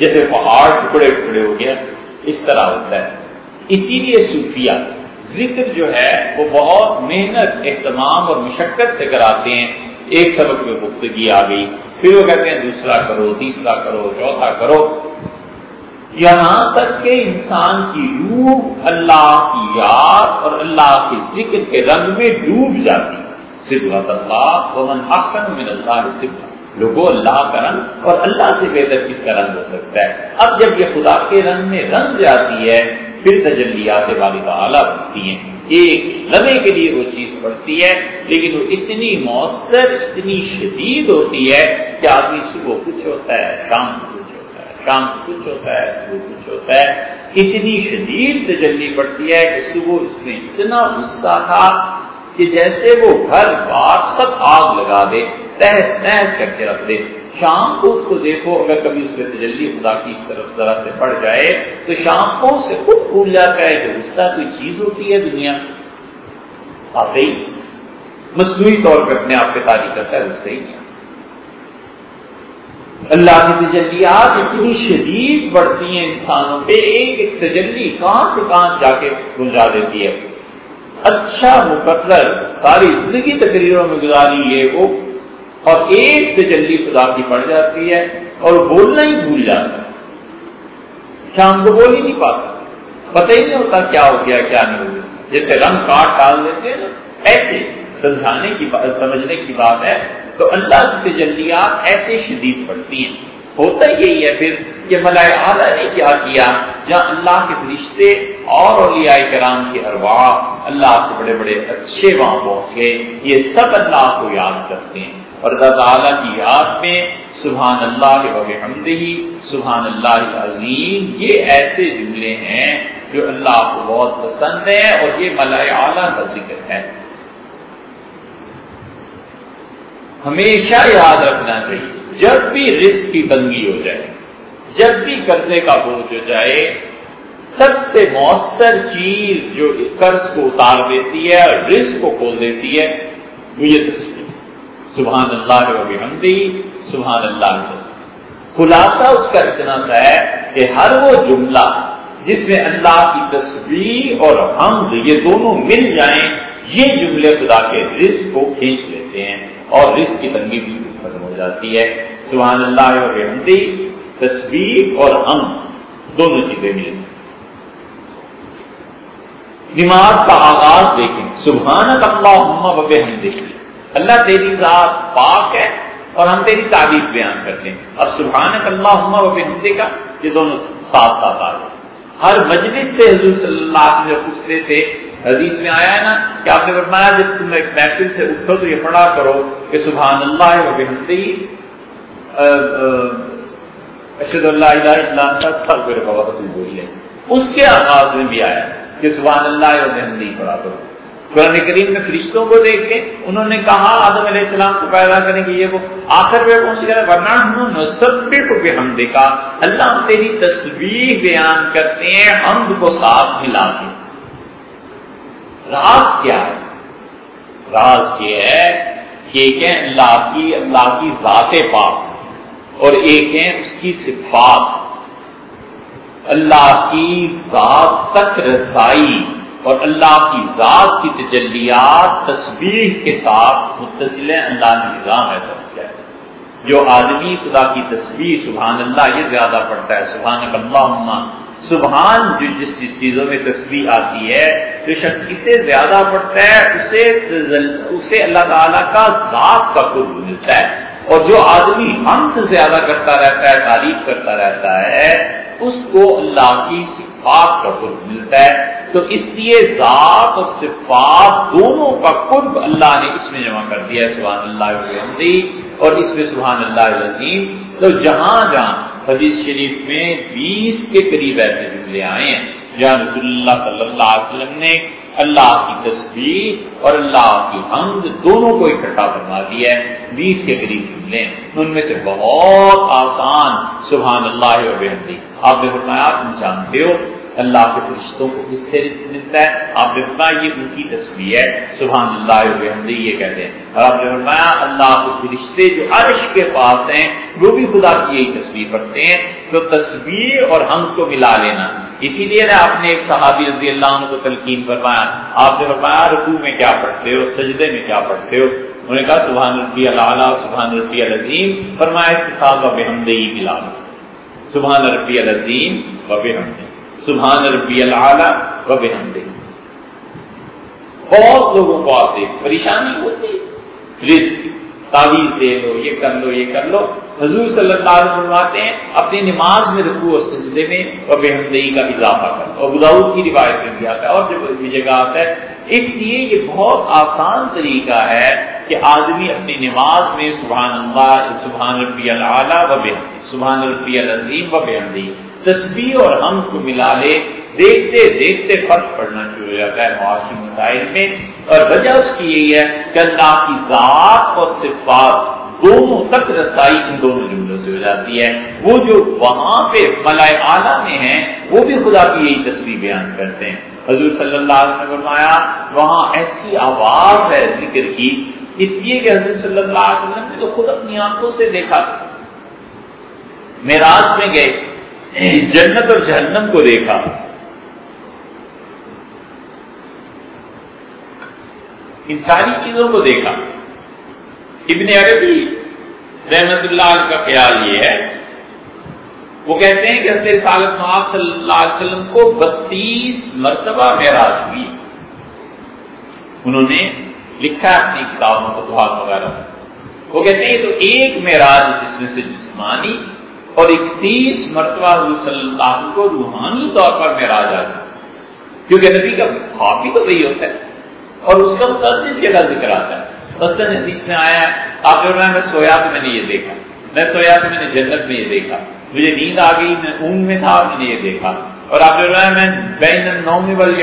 جیسے پہاڑ ٹکڑے ٹکڑے ہو گیا اس طرح ہوتا ہے۔ اسی لیے صوفیہ ذکر جو ہے، وہ بہت محنت، اہتمام اور مشقت سے کراتے ہیں۔ ایک سبق میں گفتگی آ گئی۔ پھر وہ کہتے ہیں دوسرا کرو، تیسرا کرو، چوتھا کرو۔ یہاں تک کہ انسان کی روح اللہ کی یاد اور اللہ کے ذکر کے رنگ میں ڈوب جاتی۔ صدت اللہ ومن حسن من اللہ صدق لوگوں، اللہ کا رنگ اور اللہ سے بہتر کس کا رنگ ہو سکتا ہے؟ اب جب یہ خدا کے رنگ میں رنگ جاتی ہے، پھر تجلیات والی تعالیٰ بنتی ہیں۔ ایک لمحے کے لیے وہ چیز پڑتی ہے، لیکن وہ اتنی مؤثر، اتنی شدید ہوتی ہے کہ آدمی صبح کچھ ہوتا ہے، شام کو کچھ ہوتا ہے، شام کو کچھ ہوتا ہے، صبح کچھ ہوتا ہے۔ اتنی شدید تجلی پڑتی ہے کہ صبح اس میں اتنا غصہ تھا کہ جیسے وہ گھر بار سب آگ لگا دے تحس تحس کر کے رکھ دے۔ شام کو اس کو دیکھو، اگر کبھی اس میں تجلی خدا کی اس طرف ذرا سے پڑ جائے، تو شام کو اسے خود بھول جاتا ہے کہ اس کوئی چیز ہوتی ہے دنیا۔ واقعی، مصنوعی طور پہ اپنے آپ پہ تاریخ کرتا ہے، اس سے ہی اللہ کی تجلیات اتنی شدید بڑھتی ہیں انسانوں پہ، ایک ایک تجلی کہاں سے کہاں جا کے گنجا دیتی ہے۔ اچھا مقدر ساری زندگی تقریروں میں گزاری یہ، وہ اور ایک تجلی خدا کی پڑ جاتی ہے اور بولنا ہی بھول جاتا ہے۔ شام کو بول ہی نہیں پاتا۔ پتہ ہی نہیں ہوتا کیا ہو گیا، کیا نہیں ہو گیا۔ جیسے رنگ کاٹ ڈال دیتے ہیں ایسے سمجھانے کی بات، سمجھنے کی بات ہے۔ تو اللہ کی تجلیات ایسے شدید پڑتی ہیں۔ ہوتا یہی ہے پھر کہ ملائے اعلیٰ نے کیا کیا، جہاں اللہ کے فرشتے اور اولیاء کرام کی ارواح اللہ کے بڑے بڑے اچھے وہاں پہنچ گئے۔ یہ سب اللہ کو یاد کرتے ہیں۔ اور اللہ تعالیٰ کی یاد میں سبحان اللہ کے سبحان اللہ عظیم یہ ایسے جملے ہیں جو اللہ کو بہت پسند ہے اور یہ ملائے اعلیٰ کا ذکر ہے۔ ہمیشہ یاد رکھنا چاہیے، جب بھی رزق کی تنگی ہو جائے، جب بھی قرضے کا بوجھ ہو جائے، سب سے مؤثر چیز جو قرض کو اتار دیتی ہے اور رزق کو کھول دیتی ہے، وہ یہ تصویر سبحان اللہ حمدی سبحان اللہ خلاصہ اس کا اتنا سا ہے کہ ہر وہ جملہ جس میں اللہ کی تصویر اور حمد یہ دونوں مل جائیں، یہ جملے خدا کے رزق کو کھینچ لیتے ہیں اور رزق کی تنگی بھی ختم ہو جاتی ہے۔ سبحان اللہ و حمدی تصویر اور ہم دونوں چیزیں مل نماز کا آغاز دیکھیں۔ سبحان اللہ وب حمدی اللہ تیری ذات پاک ہے اور ہم تیری تعریف بیان کرتے ہیں۔ اور سبحان اللہ وب حمدی کا یہ دونوں ساتھ ساتھ آ جائے ہر مجلس سے حضور صلی اللہ علیہ وسلم پوچھتے تھے، حدیث میں آیا ہے نا کہ آپ نے فرمایا جب تم ایک محفل سے اٹھو تو یہ پڑھا کرو کہ سبحان اللہ و بحمدی اشد اللہ الہ الا انت میرے بابا تم بولیے اس کے آغاز میں بھی آیا کہ سبحان اللہ و بحمدی پڑھا کرو۔ قرآن کریم میں فرشتوں کو دیکھ کے انہوں نے کہا، آدم علیہ السلام کو پیدا کرنے کے یہ وہ آخر میں پہنچ گیا ورنہ ہم کو ہم دیکھا۔ اللہ ہم تیری تصویر بیان کرتے ہیں حمد کو ساتھ ملا کے۔ راز کیا ہے؟ راز یہ ہے کہ ایک ہے اللہ کی اللہ کی ذات پاک اور ایک ہے اس کی صفات۔ اللہ کی ذات تک رسائی۔ اور اللہ کی ذات کی تجلیات تصویر کے ساتھ متصل اللہ نے نظام ہے۔ جو آدمی خدا کی تصویر سبحان اللہ، یہ زیادہ پڑتا ہے سبحان اللہ سبحان جو جس جس چیزوں میں تصویر آتی ہے، جو شخص اسے زیادہ پڑتا ہے، اسے اسے اللہ تعالیٰ کا ذات کا قرب ملتا ہے۔ اور جو آدمی ہم سے زیادہ کرتا رہتا ہے، تعریف کرتا رہتا ہے، اس کو اللہ کی صفات کا قرب ملتا ہے۔ تو اس لیے ذات اور صفات دونوں کا قرب اللہ نے اس میں جمع کر دیا ہے، سبحان اللہ اور اس میں سبحان اللہ عظیم تو جہاں جہاں حدیث شریف میں بیس کے قریب ایسے جملے آئے ہیں۔ جہاں رسول اللہ صلی اللہ علیہ وسلم نے اللہ کی تصویر اور اللہ کی حمد دونوں کو اکٹھا فرما دیا ہے۔ بیس کے قریب جملے ان میں سے بہت آسان سبحان اللہ اور بحمدی۔ آپ نے فرمایا، تم جانتے ہو، اللہ کے فرشتوں کو کس سے ملتا ہے؟ آپ نے فرمایا، یہ ان کی تصویر ہے۔ سبحان اللہ حمدی یہ کہتے ہیں۔ اور آپ نے فرمایا، اللہ کے فرشتے جو عرش کے پاس ہیں، وہ بھی خدا کی یہی تصویر پڑھتے ہیں۔ تو تصویر اور ہم کو ملا لینا۔ اسی لیے آپ نے ایک صحابی رضی اللہ عنہ کو تلقین فرمایا، آپ نے فرمایا، رکوع میں کیا پڑھتے ہو؟ سجدے میں کیا پڑھتے ہو؟ انہوں نے کہا، سبحان ربی اللہ سبحان ربی العظیم، فرمایا، اتفاق و بحمدی ملا سبحان ربی العظیم و بحمدی سبحان ربی العلیٰ و بحمدہ۔ بہت لوگوں کو آتے پریشانی ہوتی رزق تعویذ دے لو یہ کر لو، یہ کر لو۔ حضور صلی اللہ علیہ وسلم فرماتے ہیں، اپنی نماز میں رکوع اور سجدے میں اور بےحمدگی کا اضافہ کر اور بداؤد کی روایت میں بھی آتا ہے، اور جب بھی جگہ آتا ہے، اس لیے یہ بہت آسان طریقہ ہے کہ آدمی اپنی نماز میں سبحان اللہ، سبحان ربی العلیٰ و بے سبحان ربی العظیم و بے تصویر اور ہم کو ملا لے، دیکھتے دیکھتے فرق پڑنا شروع ہو جاتا ہے معاشی مسائل میں۔ اور وجہ اس کی یہی ہے کہ اللہ کی ذات اور صفات دونوں تک رسائی ان دونوں جملوں سے ہو جاتی ہے۔ وہ جو وہاں پہ ملائے اعلیٰ میں ہیں، وہ بھی خدا کی یہی تصویر بیان کرتے ہیں۔ حضور صلی اللہ علیہ وسلم نے فرمایا، وہاں ایسی آواز ہے ذکر کی۔ اس لیے کہ حضرت صلی اللہ علیہ وسلم نے تو خود اپنی آنکھوں سے دیکھا۔ میراج میں گئے۔ جنت اور جہنم کو دیکھا۔ ان ساری چیزوں کو دیکھا۔ ابن عربی رحمت اللہ علیہ کا خیال یہ ہے۔ وہ کہتے ہیں کہ حضرت سالت محاف صلی اللہ علیہ وسلم کو بتیس مرتبہ معراج ہوئی۔ انہوں نے لکھا اپنی کتابوں کو، دعا وغیرہ۔ وہ کہتے ہیں تو ایک معراج جس میں سے جسمانی اور اکتیس مرتبہ حضور صلی اللہ علیہ وسلم کو روحانی طور پر معراج آ جائے کیونکہ نبی کا خواب ہی تو وہی ہوتا ہے۔ اور اس کا متعدد جگہ ذکر آتا ہے۔ مثلاً حدیث میں آیا۔ آپ جو میں سویا تو میں نے یہ دیکھا۔ میں سویا تو میں نے جنت میں یہ دیکھا۔ مجھے نیند آ گئی، میں اونگ میں تھا میں نے یہ دیکھا۔ اور آپ جو میں بین نومی والی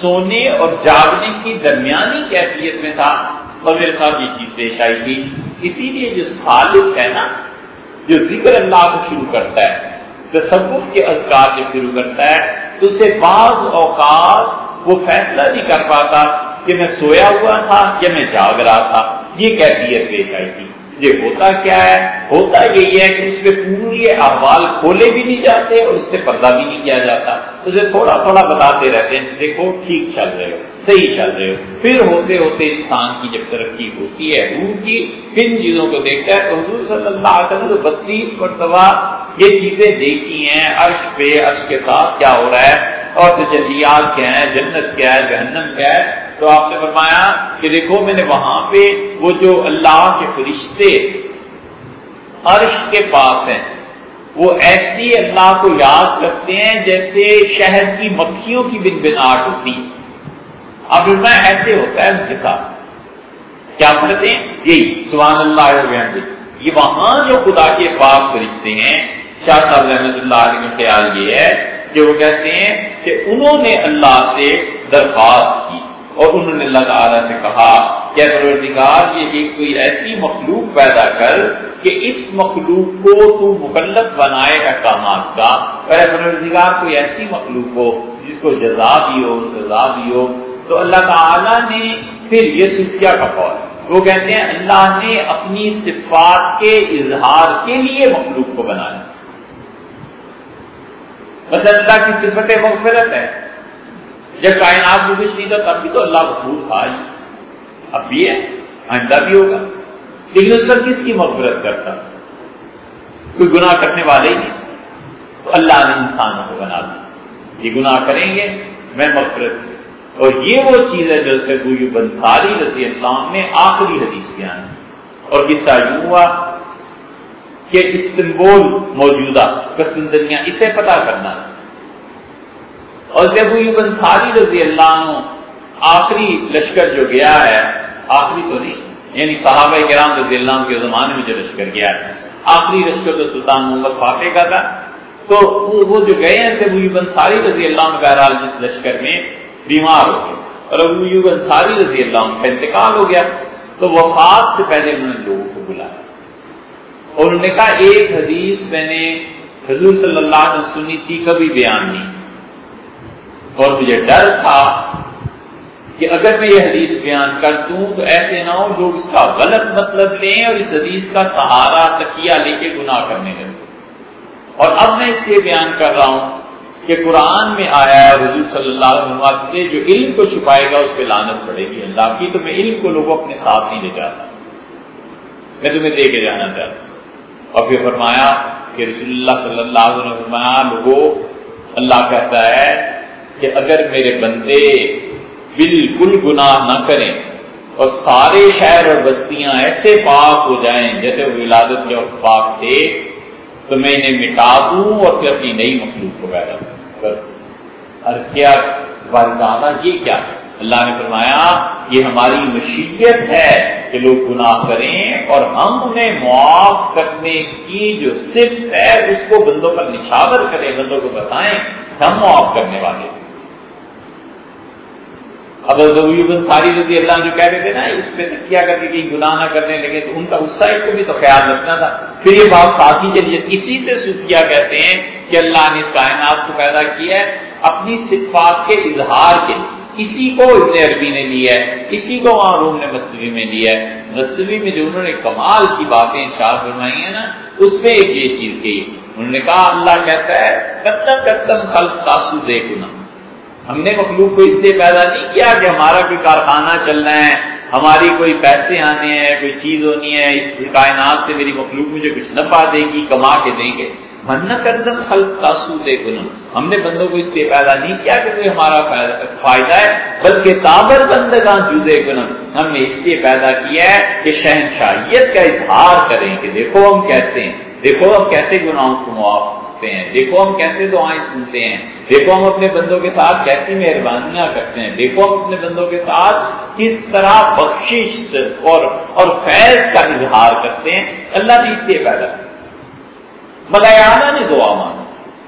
سونے اور جاگنے کی درمیانی کیفیت میں تھا۔ اور میرے ساتھ یہ چیز پیش آئی تھی۔ اسی لیے جو سالک ہے نا جو ذکر اللہ کو شروع کرتا ہے، تصوف کے اذکار جو شروع کرتا ہے، تو اسے بعض اوقات وہ فیصلہ نہیں کر پاتا کہ میں سویا ہوا تھا یا میں جاگ رہا تھا۔ یہ کیفیت پیش آئی تھی یہ ہوتا کیا ہے؟ ہوتا یہی ہے کہ اس میں پوری احوال کھولے بھی نہیں جاتے اور اس سے پردہ بھی نہیں کیا جاتا۔ اسے تھوڑا تھوڑا بتاتے رہتے ہیں، دیکھو ٹھیک چل رہے ہو۔ صحیح چل رہے ہو۔ پھر ہوتے ہوتے انسان کی جب ترقی ہوتی ہے روح کی کن چیزوں کو دیکھتا ہے؟ تو حضور صلی اللہ علیہ وسلم بتیس مرتبہ یہ چیزیں دیکھی ہیں، عرش پہ عرش کے ساتھ کیا ہو رہا ہے اور تجلیات کیا ہے جنت کیا ہے، جہنم کیا ہے۔ تو آپ نے فرمایا کہ دیکھو، میں نے وہاں پہ وہ جو اللہ کے فرشتے عرش کے پاس ہیں، وہ ایسی اللہ کو یاد رکھتے ہیں جیسے شہد کی مکھیوں کی بن بناٹ ہوتی۔ اب فرمایا ایسے ہوتا ہے ان کے ساتھ کیا پڑھتے ہیں؟ یہی. سبحان اللہ یہ وہاں جو خدا کے پاس فرشتے ہیں، شاہ صاحب رحمۃ اللہ علیہ کا خیال یہ ہے کہ وہ کہتے ہیں کہ انہوں نے اللہ سے درخواست کی اور انہوں نے اللہ تعالیٰ سے کہا کہ پروردگار، یہ ایک کوئی ایسی مخلوق پیدا کر کہ اس مخلوق کو تو مکلف بنائے احکامات کا۔ اور پروردگار، کوئی ایسی مخلوق ہو جس کو جزا بھی ہو، سزا بھی ہو تو اللہ تعالیٰ نے پھر یہ صوفیہ کا قول۔ وہ کہتے ہیں اللہ نے اپنی صفات کے اظہار کے لیے مخلوق کو بنایا مثلا اللہ کی صفت مغفرت ہے جب کائنات میں کچھ نہیں تھا، تب بھی تو اللہ مقبول تھا ہی۔ اب بھی ہے، آئندہ بھی ہوگا۔ لیکن اس پر کس کی مغفرت کرتا؟ کوئی گناہ کرنے والے ہی نہیں۔ تو اللہ نے انسانوں کو بنا دیا۔ یہ گناہ کریں گے، میں مغفرت اور یہ وہ چیز ہے جیسے کوئی بنساری رضی اللہ نے آخری حدیث بیان اور قصہ یوں ہوا کہ استنبول موجودہ کسندنیا اسے پتا کرنا۔ اور جب وہ انصاری رضی اللہ عنہ آخری لشکر جو گیا ہے، آخری تو نہیں یعنی صحابہ کرام رضی اللہ عنہ کے زمانے میں جو لشکر گیا ہے، آخری لشکر تو سلطان محمد فاتح کا تھا۔ تو وہ جو گئے ہیں، جب وہ انصاری رضی اللہ عنہ بہرحال جس لشکر میں بیمار ہو گئے۔ اور ابو یوب انصاری رضی اللہ عنہ کا انتقال ہو گیا تو وفات سے پہلے انہوں نے لوگوں کو بلایا۔ اور انہوں نے کہا، ایک حدیث میں نے حضور صلی اللہ علیہ وسلم سنی تھی، کبھی بیان نہیں۔ اور مجھے ڈر تھا کہ اگر میں یہ حدیث بیان کر دوں تو ایسے نہ ہو لوگ اس کا غلط مطلب لیں اور اس حدیث کا سہارا، تکیہ لے کے گناہ کرنے لگے اور اب میں اس لیے بیان کر رہا ہوں کہ قرآن میں آیا ہے، حضور صلی اللہ علیہ وسلم سے جو علم کو چھپائے گا، اس پہ لانت پڑے گی۔ اللہ کی، تو میں علم کو لوگوں اپنے ساتھ نہیں لے جاتا۔ میں تمہیں دے کے جانا چاہتا اور پھر فرمایا کہ رسول اللہ صلی اللہ علیہ وسلم فرمایا لوگوں اللہ کہتا ہے کہ اگر میرے بندے بالکل گناہ نہ کریں اور سارے شہر اور بستیاں ایسے پاک ہو جائیں، جیسے وہ ولادت کے پاک تھے تو میں انہیں مٹا دوں اور پھر اپنی نئی مخلوق کو پیدا کروں۔ اور کیا والدانہ یہ کیا اللہ نے فرمایا، یہ ہماری مشیت ہے کہ لوگ گناہ کریں اور ہم انہیں معاف کرنے کی جو صرف ہے، اس کو بندوں پر نشاور کریں، بندوں کو بتائیں ہم معاف کرنے والے اب ساری رضی اللہ جو کہہ رہے تھے نا، اس پہ کیا کر کے کہیں گناہ نہ کرنے لگے، تو ان کا اس سائڈ کو بھی تو خیال رکھنا تھا۔ پھر یہ بات ساتھی چلیے اسی سے صوفیہ کہتے ہیں کہ اللہ نے اس کائنات کو پیدا کیا ہے۔ اپنی صفات کے اظہار کے اسی کو ابن عربی نے لیا ہے، اسی کو وہاں روم نے مستوی میں لیا ہے۔ مستوی میں جو انہوں نے کمال کی باتیں شاہ فرمائی ہیں نا، اس میں ایک یہ چیز کہی۔ انہوں نے کہا، اللہ کہتا ہے کتم کتم خلق تاسو دیکھنا ہم نے مخلوق کو اس لیے پیدا نہیں کیا کہ ہمارا کوئی کارخانہ چلنا ہے، ہماری کوئی پیسے آنے ہیں، کوئی چیز ہونی ہے، اس کائنات سے میری مخلوق مجھے کچھ نفع دے گی، کما کے دیں گے۔ من کردم خلق تاسو دے گنم ہم نے بندوں کو اس لیے پیدا نہیں کیا کہ کوئی ہمارا فائدہ ہے، بلکہ تابر بندگان جودے گنم ہم نے اس لیے پیدا کیا ہے کہ شہنشاہیت کا اظہار کریں کہ دیکھو ہم کہتے ہیں، دیکھو ہم کیسے گناہوں کو معاف کرتے ہیں۔ دیکھو ہم کیسے دعائیں سنتے ہیں۔ دیکھو ہم اپنے بندوں کے ساتھ کیسی مہربانیاں کرتے ہیں۔ دیکھو ہم اپنے بندوں کے ساتھ کس طرح بخشش اور اور فیض کا اظہار کرتے ہیں۔ اللہ نے اس لیے پیدا کیا۔ نے دعا مانا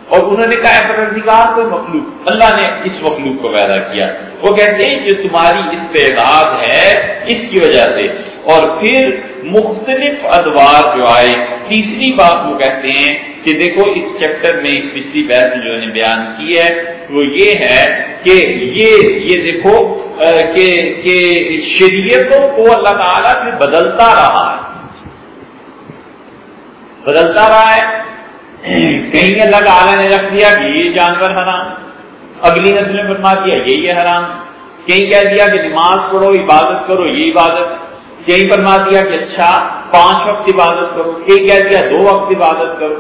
اور انہوں نے کہا پروردگار کوئی مخلوق۔ اللہ نے اس مخلوق کو پیدا کیا۔ وہ کہتے ہیں، جو تمہاری استعداد ہے، اس کی وجہ سے۔ اور پھر مختلف ادوار جو آئے، تیسری بات وہ کہتے ہیں کہ دیکھو اس چیپٹر میں اس پچھلی بحث جو نے بیان کی ہے، وہ یہ ہے کہ یہ یہ دیکھو کہ کہ شریعتوں کو اللہ تعالیٰ سے بدلتا رہا ہے۔ بدلتا رہا ہے۔ کہیں اللہ تعالیٰ نے رکھ دیا کہ یہ جانور حرام۔ اگلی نسل میں فرما دیا یہ یہ حرام۔ کہیں کہہ دیا کہ نماز پڑھو، عبادت کرو، یہ عبادت۔ کہیں فرما دیا کہ اچھا پانچ وقت عبادت کرو۔ کہیں کہہ دیا دو وقت عبادت کرو۔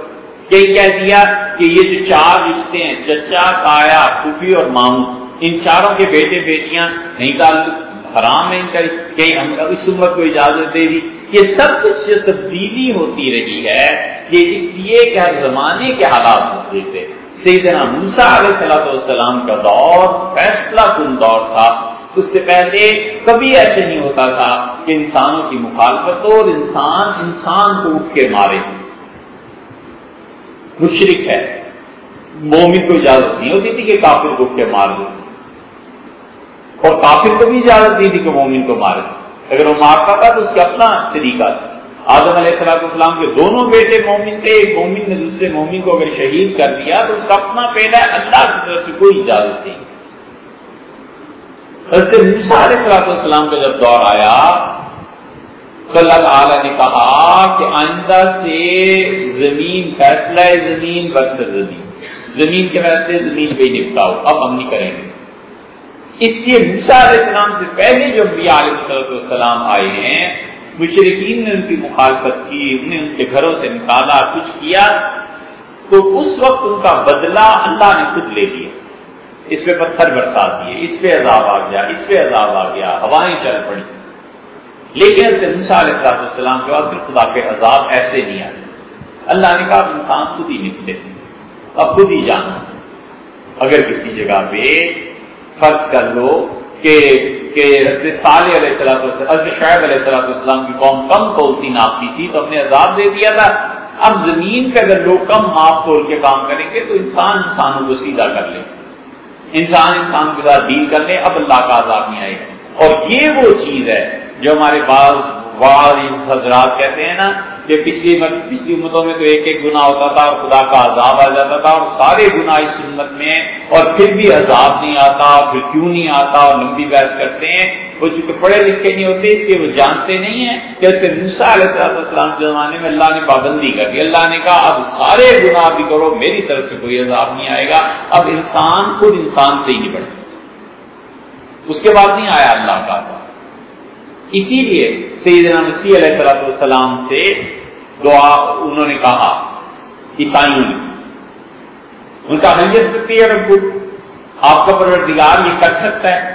کہیں کہہ دیا کہ یہ جو چار رشتے ہیں چچا تایا پھوپھی اور ماموں ان چاروں کے بیٹے بیٹیاں نہیں تعلق، حرام ہے ان کا کہیں اس عمر کو اجازت دے دی۔ یہ سب کچھ جو تبدیلی ہوتی رہی ہے، یہ اس لیے کہ ہر زمانے کے حالات ہوتے تھے سیدنا موسا علیہ صلاح والسلام کا دور فیصلہ کن دور تھا۔ اس سے پہلے کبھی ایسے نہیں ہوتا تھا کہ انسانوں کی مخالفت ہو اور انسان انسان کو اٹھ کے مارے۔ مشرق ہے۔ مومن کو اجازت نہیں ہوتی تھی کہ کافر کو کے مار دو اور کافر کو بھی اجازت دی تھی کہ مومن کو مارے۔ اگر وہ مارتا تھا تو اس کا اپنا طریقہ تھا۔ آدم علیہ السلام السلام کے دونوں بیٹے مومن تھے۔ ایک مومن نے دوسرے مومن کو اگر شہید کر دیا تو اس کا اپنا پیدا اللہ کی طرف سے کوئی اجازت نہیں۔ حضرت علیہ السلام کا جب دور آیا تو اللہ تعالیٰ نے کہا کہ آئندہ سے زمین فیصلہ زمین بس زمین۔ زمین کے فیصلے زمین پہ ہی نپٹاؤ، اب ہم نہیں کریں گے۔ اس لیے علیہ السلام سے پہلے جو علیہ السلام آئے ہیں مشرقین نے ان کی مخالفت کی انہیں ان کے گھروں سے نکالا، کچھ کیا، تو اس وقت ان کا بدلہ اللہ نے خود لے لیا۔ اس پہ پتھر برسا دیے، اس پہ عذاب آ گیا، اس پہ عذاب آ گیا، ہوائیں چل پڑی لیکن علیہ السلام کے بعد پھر خدا کے عذاب ایسے نہیں آئے۔ اللہ نے کہا، انسان خود ہی نکلے اب خود ہی جانا اگر کسی جگہ پہ فرض کر لو کہ کہ صالح علیہ السلام حضرت شعیب علیہ السلام السلام کی قوم کم تولتی ناپتی تھی تو ہم نے عذاب دے دیا تھا۔ اب زمین پہ اگر لوگ کم ہاتھ تول کے کام کریں گے تو انسان انسانوں کو سیدھا کر لے۔ انسان انسان کے ساتھ ڈیل کر لے، اب اللہ کا عذاب نہیں آئے گا۔ اور یہ وہ چیز ہے جو ہمارے پاس حضرات کہتے ہیں نا کہ پچھلی پچھلی امتوں میں تو ایک ایک گنا ہوتا تھا اور خدا کا عذاب آ جاتا تھا اور سارے گنا اس امت میں اور پھر بھی عذاب نہیں آتا، پھر کیوں نہیں آتا؟ اور لمبی بحث کرتے ہیں۔ وہ چونکہ پڑھے لکھے نہیں ہوتے، اس لیے وہ جانتے نہیں ہیں کہ موسا علیہ السلام کے زمانے میں اللہ نے پابندی کر دی۔ اللہ نے کہا، اب سارے گناہ بھی کرو، میری طرف سے کوئی عذاب نہیں آئے گا۔ اب انسان خود انسان سے ہی نہیں بڑھے اس کے بعد نہیں آیا اللہ کا۔ اسی لیے سیدنا مسیح علیہ السلام سے دعا انہوں نے کہا عیسائیوں نے ان کا حیثیت سکتی ہے رب آپ کا پروردگار یہ کر سکتا ہے۔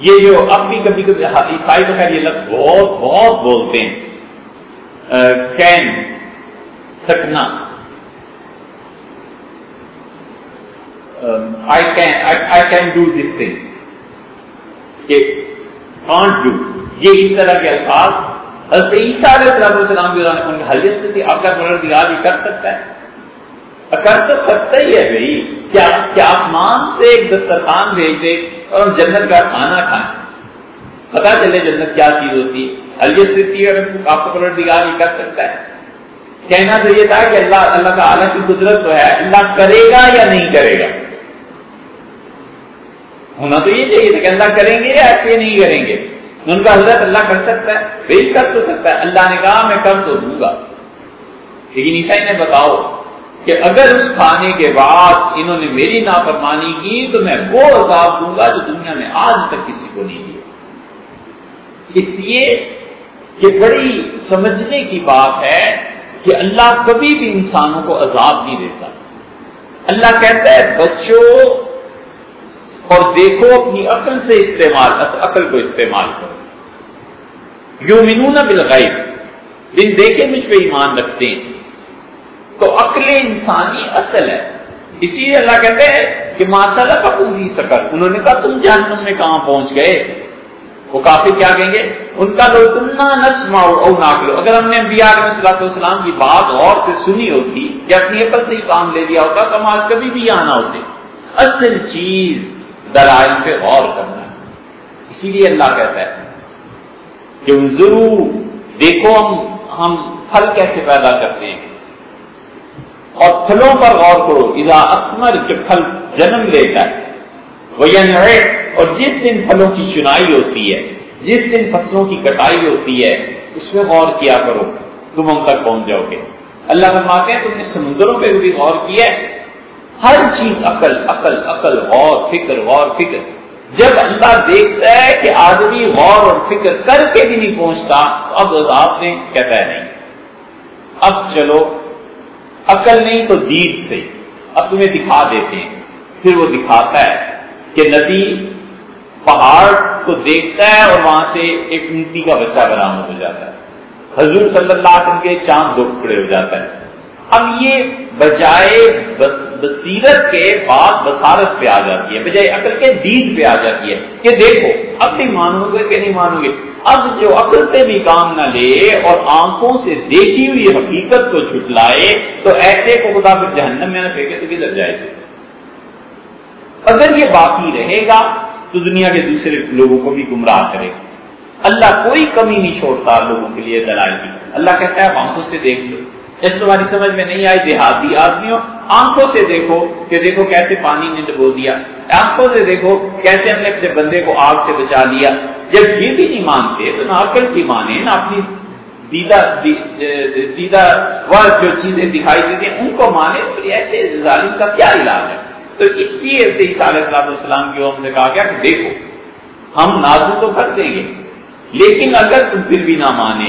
یہ جو اب بھی کبھی کبھی عیسائی تو خیر یہ لفظ بہت بہت بولتے ہیں کین، سکنا۔ I can I can do this thing کہ کانٹ ڈو یہ اس طرح کے الفاظ حضرت عیسیٰ علیہ السلام کے دوران ان حلیت سے آپ کا پروردگار یہ کر سکتا ہے۔ کر تو سکتا ہی ہے بھائی کیا کیا آسمان سے ایک دسترخوان بھیج دے اور ہم جنت کا کھانا کھائیں۔ پتا چلے جنت کیا چیز ہوتی ہے۔ حلیت سے آپ کا پروردگار یہ کر سکتا ہے۔ کہنا تو یہ تھا کہ اللہ اللہ تعالیٰ کی قدرت تو ہے۔ اللہ کرے گا یا نہیں کرے گا؟ ہونا تو یہ چاہیے تھا کہ اللہ کریں گے یا ایسے نہیں کریں گے؟ ان کا حضرت اللہ کر سکتا ہے وہی کر تو سکتا ہے، اللہ نے کہا، میں کر تو دوں گا۔ لیکن عیسائی نے بتاؤ کہ اگر اس کھانے کے بعد انہوں نے میری نافرمانی کی، تو میں وہ عذاب دوں گا جو دنیا میں آج تک کسی کو نہیں دیا۔ اس لیے یہ بڑی سمجھنے کی بات ہے کہ اللہ کبھی بھی انسانوں کو عذاب نہیں دیتا۔ اللہ کہتا ہے، بچوں اور دیکھو اپنی عقل سے استعمال، عقل کو استعمال کرو۔ یو بالغیب دن دیکھے مجھ پہ ایمان رکھتے ہیں۔ تو عقل انسانی اصل ہے۔ اسی لیے اللہ کہتے ہیں کہ ماشاء اللہ کا پوری سکر انہوں نے کہا، تم جہنم میں کہاں پہنچ گئے؟ وہ کافی کیا کہیں گے؟ ان کا لوگ تمنا نسما او ناکلو۔ اگر ہم نے انبیاء علیہ السلام والسلام کی بات اور سے سنی ہوتی، یا اپنی عقل سے ہی کام لے لیا ہوتا، تو ہم آج کبھی بھی آنا ہوتے۔ اصل چیز دلائل پہ غور کرنا۔ ہے اسی لیے اللہ کہتا ہے کہ ضرور دیکھو ہم ہم پھل کیسے پیدا کرتے ہیں۔ اور پھلوں پر غور کرو۔ اذا اسمر کے پھل جنم لے جائے وہ یہ اور جس دن پھلوں کی چنائی ہوتی ہے، جس دن فصلوں کی کٹائی ہوتی ہے، اس میں غور کیا کرو۔ تم ہم تک پہنچ جاؤ گے۔ اللہ فرماتے ہیں، تم نے سمندروں پہ بھی غور کیا ہے۔ ہر چیز عقل عقل عقل، غور، فکر غور، فکر۔ جب اللہ دیکھتا ہے کہ آدمی غور اور فکر کر کے بھی نہیں پہنچتا، تو اب آپ نے کہتا ہے نہیں۔ اب چلو، عقل نہیں تو دید سے۔ اب تمہیں دکھا دیتے ہیں۔ پھر وہ دکھاتا ہے کہ ندی پہاڑ کو دیکھتا ہے اور وہاں سے ایک اونٹی کا بچہ برامد ہو جاتا ہے۔ حضور صلی اللہ علیہ وسلم کے چاند دو ٹکڑے ہو جاتا ہے اب یہ بجائے بصیرت کے بعد بصارت پہ آ جاتی ہے، بجائے عقل کے دید پہ آ جاتی ہے۔ کہ دیکھو، اب نہیں مانو گے کہ نہیں مانو گے؟ اب جو عقل سے بھی کام نہ لے اور آنکھوں سے دیکھی ہوئی حقیقت کو چھٹلائے تو ایسے کو خدا پھر جہنم میں نہ پھینکے، تو کدھر جائے گا اگر یہ باقی رہے گا، تو دنیا کے دوسرے لوگوں کو بھی گمراہ کرے گا۔ اللہ کوئی کمی نہیں چھوڑتا لوگوں کے لیے دلائل کی۔ اللہ کہتا ہے آنکھوں سے دیکھ لو۔ جس تمہاری سمجھ میں نہیں آئی، دیہاتی آدمیوں، آنکھوں سے دیکھو کہ دیکھو کیسے پانی نے ڈبو دیا۔ آنکھوں سے دیکھو کیسے ہم نے اپنے بندے کو آگ سے بچا لیا۔ جب یہ بھی نہیں مانتے تو نہ عقل کی مانے نہ اپنی دیدہ دیدہ جو چیزیں دکھائی دیتی ہیں، ان کو مانے تو ایسے ظالم کا کیا علاج ہے؟ تو اس لیے سے علیہ السلام کی ہم نے کہا گیا کہ دیکھو، ہم نازو تو کر دیں گے، لیکن اگر تم پھر بھی نہ مانے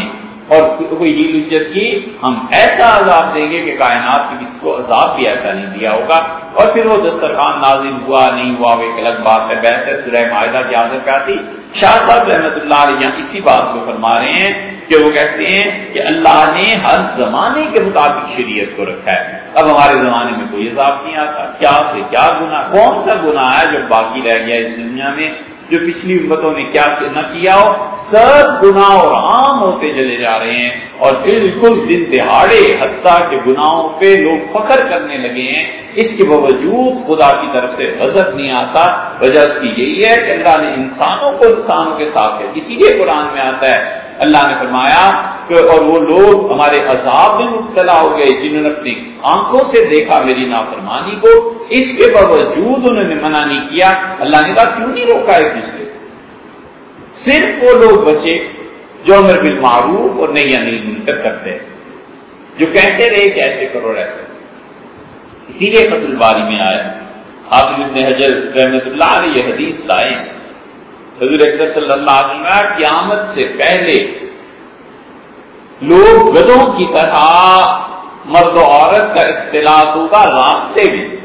اور کوئی ہیل اجت کی ہم ایسا عذاب دیں گے کہ کائنات کی کسی کو عذاب بھی ایسا نہیں دیا ہوگا۔ اور پھر وہ دسترخوان نازل ہوا، نہیں ہوا، وہ ایک الگ بات ہے۔ بہتر سرح معاہدہ کی آدر کیا تھی شاہ صاحب رحمۃ اللہ علیہ اسی بات کو فرما رہے ہیں کہ وہ کہتے ہیں کہ اللہ نے ہر زمانے کے مطابق شریعت کو رکھا ہے۔ اب ہمارے زمانے میں کوئی عذاب نہیں آتا۔ کیا سے کیا گنا کون سا گنا ہے جو باقی رہ گیا اس دنیا میں؟ جو پچھلی امتوں نے کیا نہ کیا ہو، سب گناہ اور عام ہوتے چلے جا رہے ہیں اور بالکل دن دہاڑے حتیٰ کے گناہوں پہ لوگ فخر کرنے لگے ہیں۔ اس کے باوجود خدا کی طرف سے غضب نہیں آتا۔ وجہ اس کی یہی ہے کہ اللہ نے انسانوں کو انسانوں کے ساتھ ہے۔ اسی لیے قرآن میں آتا ہے اللہ نے فرمایا کہ اور وہ لوگ ہمارے عذاب میں مبتلا ہو گئے جنہوں نے اپنی آنکھوں سے دیکھا، میری نافرمانی کو۔ اس کے باوجود انہوں نے منع نہیں کیا۔ اللہ نے کہا، کیوں نہیں روکا ایک دوسرے صرف وہ لوگ بچے جو امر بل معروف اور نہیں انل منکر کرتے جو کہتے رہے کہ ایسے کرو، ایسے۔ اسی لیے فصل باری میں آیا۔ حافظ ابن حجر رحمت اللہ علیہ یہ حدیث لائے۔ حضور اکبر صلی اللہ علیہ وسلم قیامت سے پہلے لوگ گدوں کی طرح مرد و عورت کا اختلاط ہوگا راستے میں۔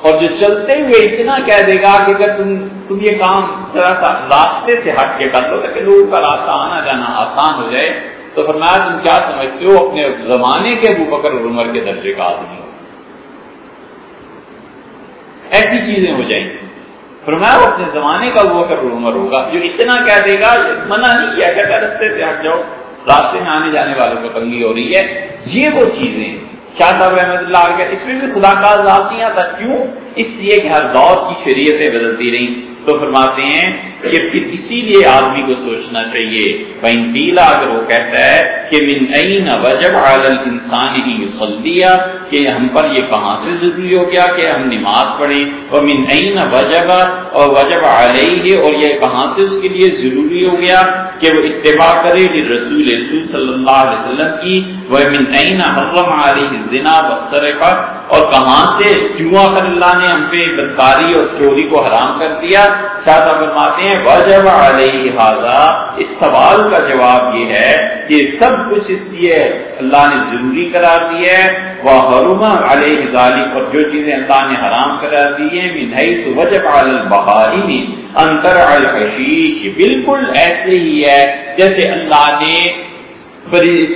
اور جو چلتے ہوئے اتنا کہہ دے گا کہ اگر تم تم یہ کام ذرا سا راستے سے ہٹ کے کر لو، تاکہ لوگوں کا راستہ آنا جانا آسان ہو جائے۔ تو فرمایا، تم کیا سمجھتے ہو؟ اپنے زمانے کے ابو بکر عمر کے درجے کا آدمی ہو۔ ایسی چیزیں ہو جائیں۔ گی فرمایا وہ اپنے زمانے کا وہ کر عمر ہوگا، جو اتنا کہہ دے گا، منع نہیں کیا کہتا رستے سے ہٹ جاؤ، راستے میں آنے جانے والوں کو تنگی ہو رہی ہے۔ یہ وہ چیزیں شاہ صاحب احمد اللہ کے اس میں بھی خدا کا ذاتیاں آتا، کیوں؟ اس لیے کہ ہر دور کی شریعتیں بدلتی رہی تو فرماتے ہیں کہ اسی لیے آدمی کو سوچنا چاہیے۔ بہن پیلا اگر وہ کہتا ہے کہ من عین وجب انسان ہی مسلیا کہ ہم پر یہ کہاں سے ضروری ہو گیا کہ ہم نماز پڑھیں۔ اور من عین وجب، اور وجب علیہ اور یہ کہاں سے اس کے لیے ضروری ہو گیا کہ وہ اتباع کرے رسول رسول صلی اللہ علیہ وسلم کی۔ وہ من عین حرم علیہ الزنا والسرقہ اور کہاں سے کیوں کر اللہ نے ہم پہ بدکاری اور چوری کو حرام کر دیا۔ شاہ فرماتے ہیں وجب علیہ حاضا اس سوال کا جواب یہ ہے کہ سب کچھ اس لیے اللہ نے ضروری قرار دیا ہے۔ وہ حرما علیہ ذالک اور جو چیزیں اللہ نے حرام قرار دی ہیں منہی تو وجب البہاری انتر الحشیش بالکل ایسے ہی ہے جیسے اللہ نے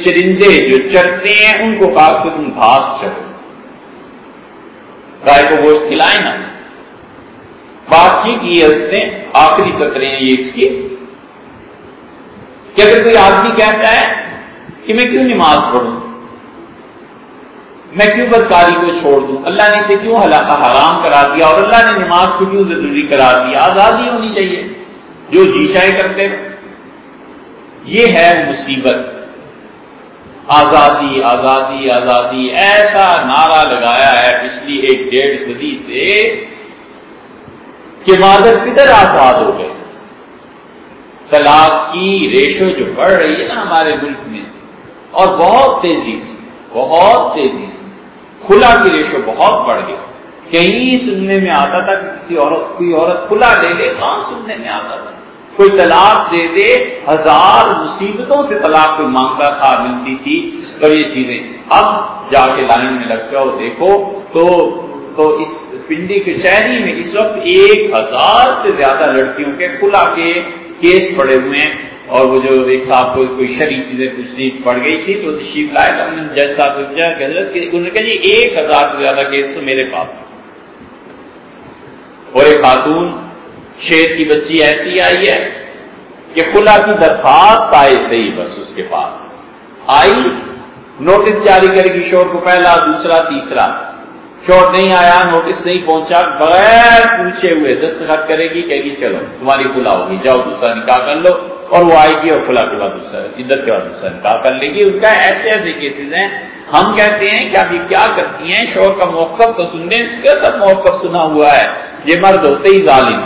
چرندے جو چرتے ہیں، ان کو کہا کہ تم گھاس چڑھو گائے کو گوشت کھلائے نا بات کی کہ یہ آخری سطرے ہیں یہ اس کی۔ کہ اگر کوئی آدمی کہتا ہے کہ میں کیوں نماز پڑھوں؟ میں کیوں بدکاری کو چھوڑ دوں؟ اللہ نے اسے کیوں حرام کرا دیا اور اللہ نے نماز کو کیوں ضروری کرا دیا؟ آزادی ہونی چاہیے۔ جو جی چاہے کرتے یہ ہے مصیبت۔ آزادی آزادی آزادی۔ ایسا نعرہ لگایا ہے، پچھلی ایک ڈیڑھ صدی سے کہ مادر کدھر آزاد ہو گئے طلاق کی ریشو جو بڑھ رہی ہے نا ہمارے ملک میں، اور بہت تیزی سے، بہت تیزی سے کھلا کی ریشو بہت بڑھ گئی۔ کہیں سننے میں آتا تھا کہ کسی عورت، کوئی عورت کھلا لے لے کہاں سننے میں آتا تھا؟ کوئی طلاق دے دے، ہزار مصیبتوں سے طلاق کوئی مانگتا تھا، ملتی تھی۔ اور یہ چیزیں اب جا کے لائن میں لگ جاؤ، دیکھو۔ تو تو اس پنڈی کے شہری میں اس وقت ایک ہزار سے زیادہ لڑکیوں کے کھلا کے کیس پڑے ہوئے ہیں اور وہ جو ایک صاحب کو کوئی شریف چیزیں کچھ پڑ گئی تھی تو شیف لائے تو ہم نے جج صاحب سے حضرت انہوں نے کہا جی ایک ہزار سے زیادہ کیس تو میرے پاس اور ایک خاتون شیر کی بچی ایسی آئی ہے کہ خلا کی درخواست آئے صحیح بس اس کے پاس۔ آئی، نوٹس جاری کرے گی شور کو پہلا، دوسرا، تیسرا۔ شور نہیں آیا، نوٹس نہیں پہنچا، بغیر پوچھے ہوئے دستخط کرے گی کہ گی، چلو، تمہاری کھلا ہوگی جاؤ، دوسرا نکاح کر لو، اور وہ آئے گی اور کھلا کے بعد دوسرا، عدت کے بعد دوسرا نکاح کر لے گی۔ ان کا ایسے ایسے کیسز ہیں۔ ہم کہتے ہیں کہ ابھی کیا کرتی ہیں؟ شور کا موقف تو سننے اس کا سب موقف سنا ہوا ہے۔ یہ مرد ہوتے ہی ظالم۔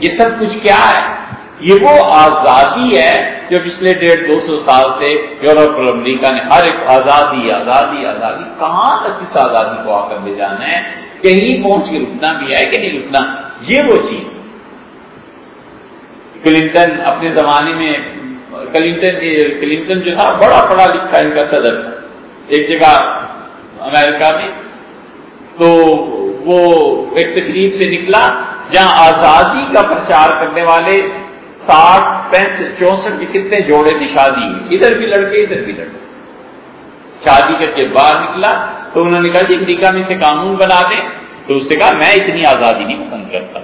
یہ سب کچھ کیا ہے؟ یہ وہ آزادی ہے جو پچھلے ڈیڑھ دو سو سال سے یورپ اور امریکہ نے ہر ایک آزادی آزادی آزادی، کہاں تک اس آزادی کو آ کر لے جانا ہے؟ کہیں پہنچ کے رکنا بھی ہے کہ نہیں رکنا؟ یہ وہ چیز۔ کلنٹن اپنے زمانے میں، کلنٹن کلنٹن جو تھا، بڑا پڑھا لکھا ان کا صدر۔ ایک جگہ امریکہ میں تو وہ ایک تقریب سے نکلا جہاں آزادی کا پرچار کرنے والے ساٹھ پینسٹھ چونسٹھ کے کتنے جوڑے نشادی ہوئی ادھر بھی لڑکے، ادھر بھی لڑکے۔ شادی کر کے باہر نکلا تو انہوں نے کہا جی امریکہ میں سے قانون بنا دیں۔ تو اس سے کہا، میں اتنی آزادی نہیں پسند کرتا۔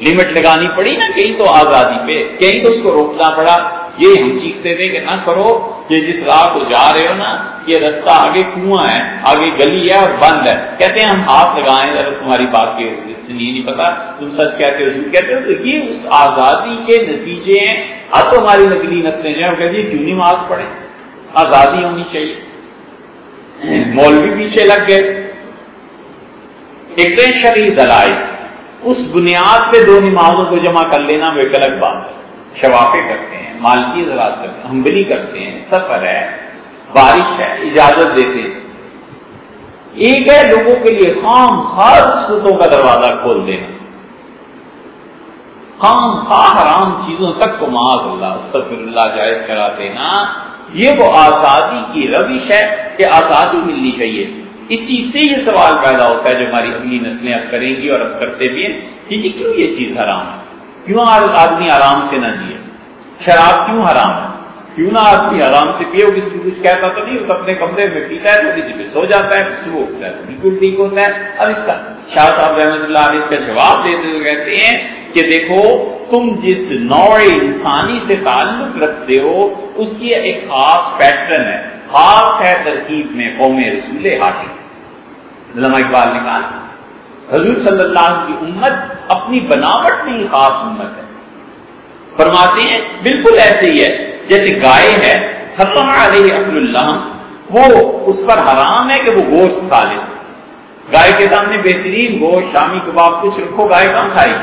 لمٹ لگانی پڑی نا کہیں تو آزادی پہ۔ کہیں تو اس کو روکنا پڑا۔ یہ ہم چیختے تھے کہ نہ کرو کہ جس راہ کو جا رہے ہو نا، یہ رستہ آگے کنواں ہے، آگے گلی ہے اور بند ہے۔ کہتے ہیں ہم ہاتھ لگائیں، اگر تمہاری بات کے نہیں پتا، تم سچ کہتے ہو کہتے ہو، تو یہ اس آزادی کے نتیجے ہیں۔ اب تو ہماری نقلی نسلیں جو ہیں، وہ کہتی کیوں نہیں ماسک پڑے آزادی ہونی چاہیے۔ مولوی پیچھے لگ گئے۔ ایک دن شریح دلائی اس بنیاد پہ دو نمازوں کو جمع کر لینا وہ ایک الگ بات ہے۔ شوافے کرتے ہیں مالکی زراعت کرتے ہیں، ہمبلی کرتے ہیں، سفر ہے، بارش ہے، اجازت دیتے ہیں۔ ایک ہے لوگوں کے لیے خام ہر سطوں کا دروازہ کھول دینا۔ خام خواہ حرام چیزوں تک کو معاذ اللہ استفر اللہ جائز کرا دینا۔ یہ وہ آزادی کی روش ہے کہ آزادی ملنی چاہیے۔ اس چیز سے یہ سوال پیدا ہوتا ہے جو ہماری اگلی نسلیں اب کریں گی اور اب کرتے بھی ہیں کہ جی کیوں یہ چیز حرام ہے؟ کیوں آدمی آرام سے نہ جیے؟ شراب کیوں حرام ہے؟ کیوں نہ آدمی آرام سے پیے کسی کو کچھ کہتا تو نہیں اپنے کمرے میں پیتا ہے، تو کسی پہ سو جاتا ہے وہ اٹھتا ہے بالکل ٹھیک ہوتا ہے۔ اب اس کا شاہ صاحب رحمۃ اللہ علیہ کا جواب دیتے ہوئے کہتے ہیں کہ دیکھو، تم جس نوع انسانی سے تعلق رکھتے ہو، اس کی ایک خاص پیٹرن ہے۔ خاص ہے ترکیب میں قوم رسول حاصل علامہ اقبال نے کہا، حضور صلی اللہ علیہ کی امت اپنی بناوٹ میں ہی خاص امت ہے۔ فرماتے ہیں، بالکل ایسے ہی ہے۔ جیسے گائے ہے علیہ اللہ وہ اس پر حرام ہے کہ وہ گوشت کھا لے۔ گائے کے سامنے بہترین گوشت، شامی کباب کچھ رکھو، گائے کم کھائی؟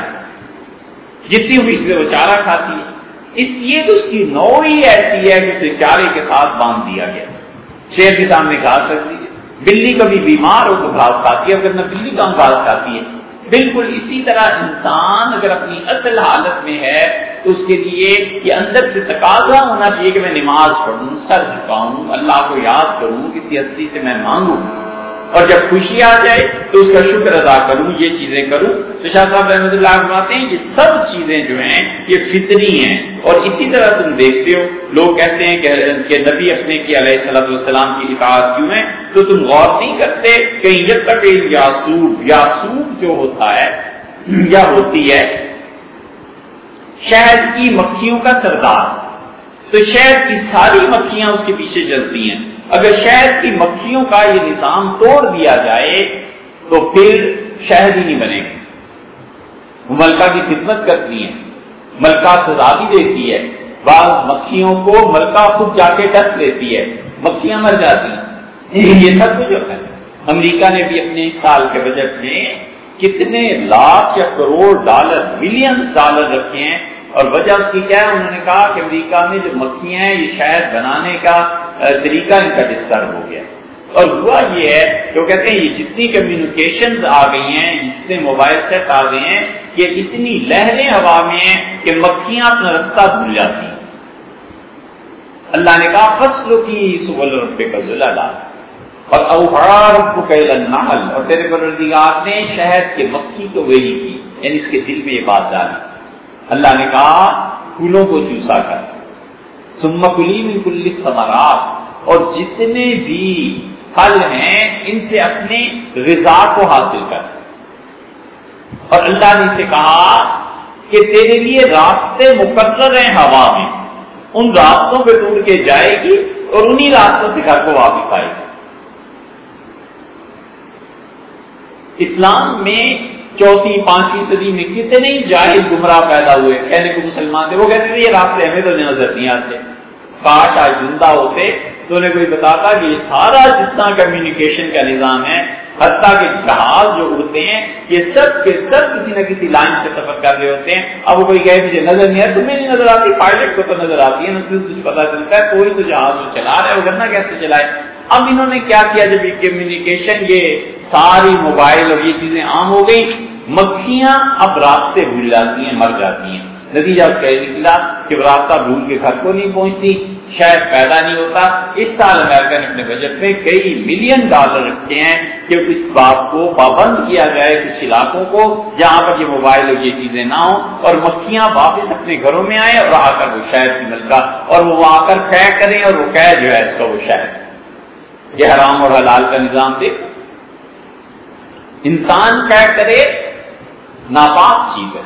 جتنی ہوئی سے وہ چارہ کھاتی ہے اس لیے تو اس کی نو ہی ایسی ہے کہ اسے چارے کے ساتھ باندھ دیا گیا۔ شیر کے سامنے گھاس رکھ دیجیے بلی کبھی بیمار ہو تو گھاس کھاتی ہے، اگر نہ بلی کم گھاس کھاتی ہے۔ بالکل اسی طرح انسان اگر اپنی اصل حالت میں ہے تو اس کے لیے یہ اندر سے تقاضا ہونا چاہیے کہ میں نماز پڑھوں، سر جھکاؤں، اللہ کو یاد کروں، کسی ہستی سے میں مانگوں۔ اور جب خوشی آ جائے تو اس کا شکر ادا کروں، یہ چیزیں کروں۔ تو شاہ صاحب رحمۃ اللہ فرماتے ہیں یہ سب چیزیں جو ہیں، یہ فطری ہیں۔ اور اسی طرح تم دیکھتے ہو، لوگ کہتے ہیں کہ نبی اپنے کی علیہ صلاح والسلام کی اطاعت کیوں ہے؟ تو تم غور نہیں کرتے کہ جب تک یاسوب یاسوب جو ہوتا ہے، یا ہوتی ہے شہد کی مکھیوں کا سردار۔ تو شہد کی ساری مکھیاں اس کے پیچھے چلتی ہیں۔ اگر شہد کی مکھیوں کا یہ نظام توڑ دیا جائے، تو پھر شہد ہی نہیں بنے گا۔ وہ ملکہ کی خدمت کرتی ہیں۔ ملکہ سزا بھی دیتی ہے۔ بعض مکھیوں کو ملکہ خود جا کے ٹس لیتی ہے۔ مکھیاں مر جاتی ہیں۔ یہ سب کچھ ہوتا ہے۔ امریکہ نے بھی اپنے سال کے بجٹ میں کتنے لاکھ یا کروڑ ڈالر ملینس ڈالر رکھے ہیں اور وجہ اس کی کیا ہے؟ انہوں نے کہا کہ امریکہ میں جو مکھیاں ہیں، یہ شہد بنانے کا طریقہ ان کا ڈسٹرب ہو گیا۔ اور ہوا یہ ہے کہ وہ کہتے ہیں، یہ جتنی کمیونیکیشن آ گئی ہیں، جتنے موبائل سیٹ آ گئے ہیں، یہ اتنی لہریں ہوا میں ہیں کہ مکھیاں اپنا رستہ بھول جاتی ہیں۔ اللہ نے کہا فصلوں کی سبل روپے کا ضلع اور اوہار کو نحل اور تیرے پروردگار نے شہد کے مکھی کو ویلی کی یعنی اس کے دل میں یہ بات ڈالی۔ اللہ نے کہا، پھولوں کو چوسا کر۔ کلی میں کلی سمارات اور جتنے بھی پھل ہیں، ان سے اپنے غذا کو حاصل کر۔ اور اللہ نے اسے کہا کہ تیرے لیے راستے مقرر ہیں ہوا میں۔ ان راستوں پہ ٹوٹ کے جائے گی اور انہی راستوں سے گھر کو واپس آئے گی۔ اسلام میں چوتھی، پانچویں صدی میں کتنے جاہل گمراہ پیدا ہوئے؟ کہنے کو مسلمان تھے۔ وہ کہتے تھے، یہ راستے ہمیں تو نظر نہیں آتے۔ کاش آج زندہ ہوتے۔ تو انہیں کوئی بتاتا کہ یہ سارا جتنا کمیونیکیشن کا نظام ہے، حتیٰ کہ جہاز جو اڑتے ہیں، یہ سب کے سب کسی نہ کسی لائن سے سفر کر رہے ہوتے ہیں۔ اب وہ کوئی کہے، مجھے نظر نہیں ہے تمہیں نہیں نظر آتی پائلٹ کو تو نظر آتی ہے نہ کچھ پتا چلتا ہے، کوئی تو جہاز وہ چلا رہا ہے، وہ کرنا کیسے چلائے؟ اب انہوں نے کیا کیا جب یہ کمیونیکیشن یہ ساری موبائل اور یہ چیزیں عام ہو گئی مکھیاں اب راستے بھول جاتی ہیں، مر جاتی ہیں۔ نتیجہ اس کا نکلا کہ راستہ بھول کے گھر کو نہیں پہنچتی، شاید پیدا نہیں ہوتا۔ اس سال امریکہ نے اپنے بجٹ میں کئی ملین ڈالر رکھے ہیں کہ اس بات کو پابند کیا جائے کچھ علاقوں کو جہاں پر یہ موبائل اور یہ چیزیں نہ ہوں۔ اور مکھیاں واپس اپنے گھروں میں آئے اور آ کر وہ شہد کی ملتا اور وہ آ کر قے کریں اور وہ قید جو ہے اس کا وہ شہد یہ حرام اور حلال کا نظام دیکھ انسان قے کرے؟ ناپاک چیز ہے۔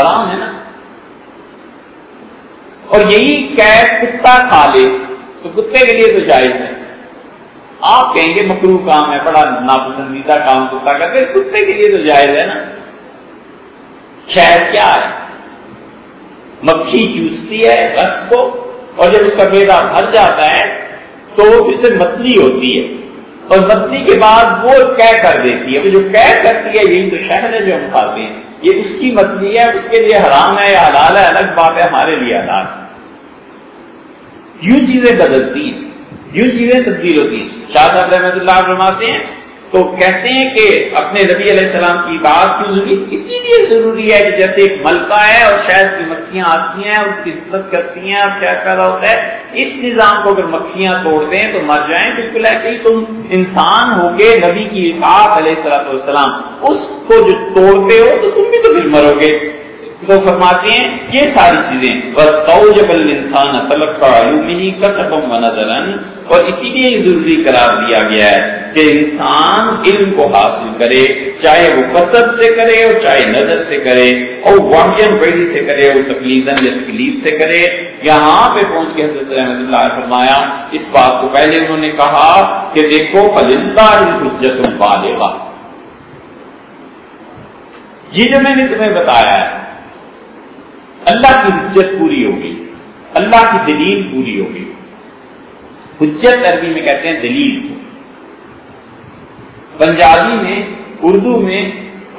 حرام ہے نا۔ اور یہی قید کتا کھا لے، تو کتے کے لیے تو جائز ہے۔ آپ کہیں گے مکرو کام ہے، بڑا ناپسندیدہ کام کتا کرتے کتے کے لیے تو جائز ہے نا۔ شہد کیا ہے؟ مکھی چوستی ہے رس کو، اور جب اس کا بیڑا بھر جاتا ہے تو اس سے متلی ہوتی ہے۔ اور متلی کے بعد وہ کہہ کر دیتی ہے۔ وہ جو کہہ کرتی ہے، یہی تو شہد ہے جو ہم کھاتے ہیں۔ یہ اس کی مچھلی ہے، اس کے لیے حرام ہے یا حلال ہے، الگ بات ہے، ہمارے لیے حلال یوں چیزیں بدلتی ہیں، یوں چیزیں تبدیل ہوتی ہیں۔ شاہ صاحب رحمۃ اللہ فرماتے ہیں تو کہتے ہیں کہ اپنے نبی علیہ السلام کی بات کیوں ضروری اسی لیے ضروری ہے کہ جیسے ایک ملکہ ہے اور شاید کی مکھیاں آتی ہیں، اس کی عزت کرتی ہیں، اور کیا پیدا ہوتا ہے؟ اس نظام کو اگر مکھیاں توڑ دیں تو مر جائیں، بالکل ایسے ہی تم انسان ہو کے نبی کی اطاعت علیہ السلام، اس کو جو توڑتے ہو تو تم بھی تو پھر مرو گے۔ تو فرماتے ہیں، یہ ساری چیزیں۔ بس جب انسان طلب اور اسی لیے ضروری قرار دیا گیا ہے کہ انسان علم کو حاصل کرے، چاہے وہ قصد سے کرے اور چاہے نظر سے کرے، اور واقع بیڑی سے کرے اور تکلیف یا تکلیف سے کرے۔ یہاں پہ پہنچ کے حضرت رحمۃ اللہ فرمایا، اس بات کو پہلے انہوں نے کہا کہ دیکھو پلندہ حجت بالے گا یہ جو میں نے تمہیں بتایا ہے اللہ کی حجت پوری ہوگی۔ اللہ کی دلیل پوری ہوگی۔ حجت عربی میں کہتے ہیں دلیل۔ پنجابی میں، اردو میں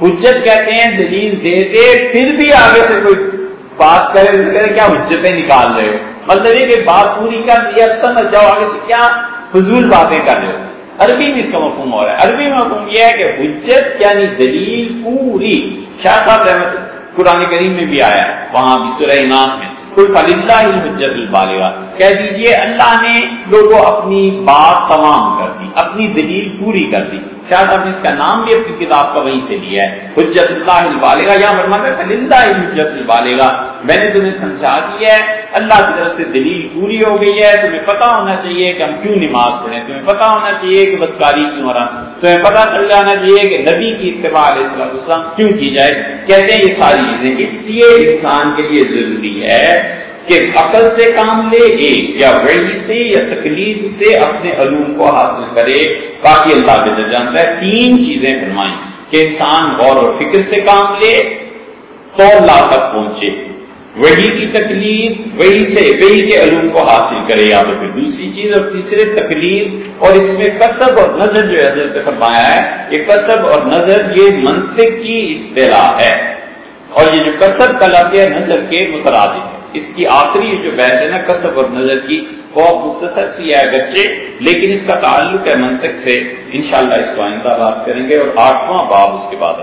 حجت کہتے ہیں دلیل دے دے پھر بھی آگے سے کوئی بات کرے کرے کیا حجتیں نکال رہے ہو؟ مطلب یہ کہ بات پوری کر دیا سمجھ جاؤ آگے سے کیا فضول باتیں کر رہے ہو۔ عربی میں اس کا مفہوم ہو رہا ہے۔ عربی میں مفہوم یہ ہے کہ حجت یعنی دلیل پوری۔ شاہ صاحب رحمت قرآن کریم میں بھی آیا ہے، وہاں بھی سورہ امام میں۔ کوئی فلندہ ہی حجت البالغہ۔ کہہ دیجیے، اللہ نے لوگوں اپنی بات تمام کر دی، اپنی دلیل پوری کر دی۔ شاید آپ نے اس کا نام بھی اپنی کتاب کا وہیں سے لیا ہے۔ حجت اللہ البالغ یا فرماتا ہے فلندہ ہی حجت البالغ میں نے تمہیں سمجھا دیا ہے، اللہ کی طرف سے دلیل پوری ہو گئی ہے، تمہیں پتا ہونا چاہیے کہ ہم کیوں نماز پڑھیں۔ تمہیں پتا ہونا چاہیے کہ بدکاری کیوں ہو رہا تمہیں پتا چل جانا چاہیے کہ نبی کی اتباع علیہ السلام کیوں کی جائے۔ کہتے ہیں یہ ساری چیزیں اس لیے انسان کے لیے ضروری ہے۔ کہ عقل سے کام لے ایک یا وحی سے یا تکلیف سے اپنے علوم کو حاصل کرے، باقی اللہ کے جانتا ہے تین چیزیں فرمائیں کہ انسان غور و فکر سے کام لے تو اللہ تک پہنچے۔ وہی کی تکلیف وہی سے وہی کے علوم کو حاصل کرے۔ یا تو پھر دوسری چیز اور تیسرے تکلیف اور اس میں کسب اور نظر جو حضرت فرمایا ہے یہ کسب اور نظر یہ منطق کی اصطلاح ہے اور یہ جو کسب کا لفظ ہے، نظر کے مترادف ہے۔ اس کی آخری جو بحث ہے نا، کسب اور نظر کی بہت مختصر سی ہے بچے، لیکن اس کا تعلق ہے منطق سے انشاءاللہ اس کو آئندہ بات کریں گے اور آٹھواں باب اس کے بعد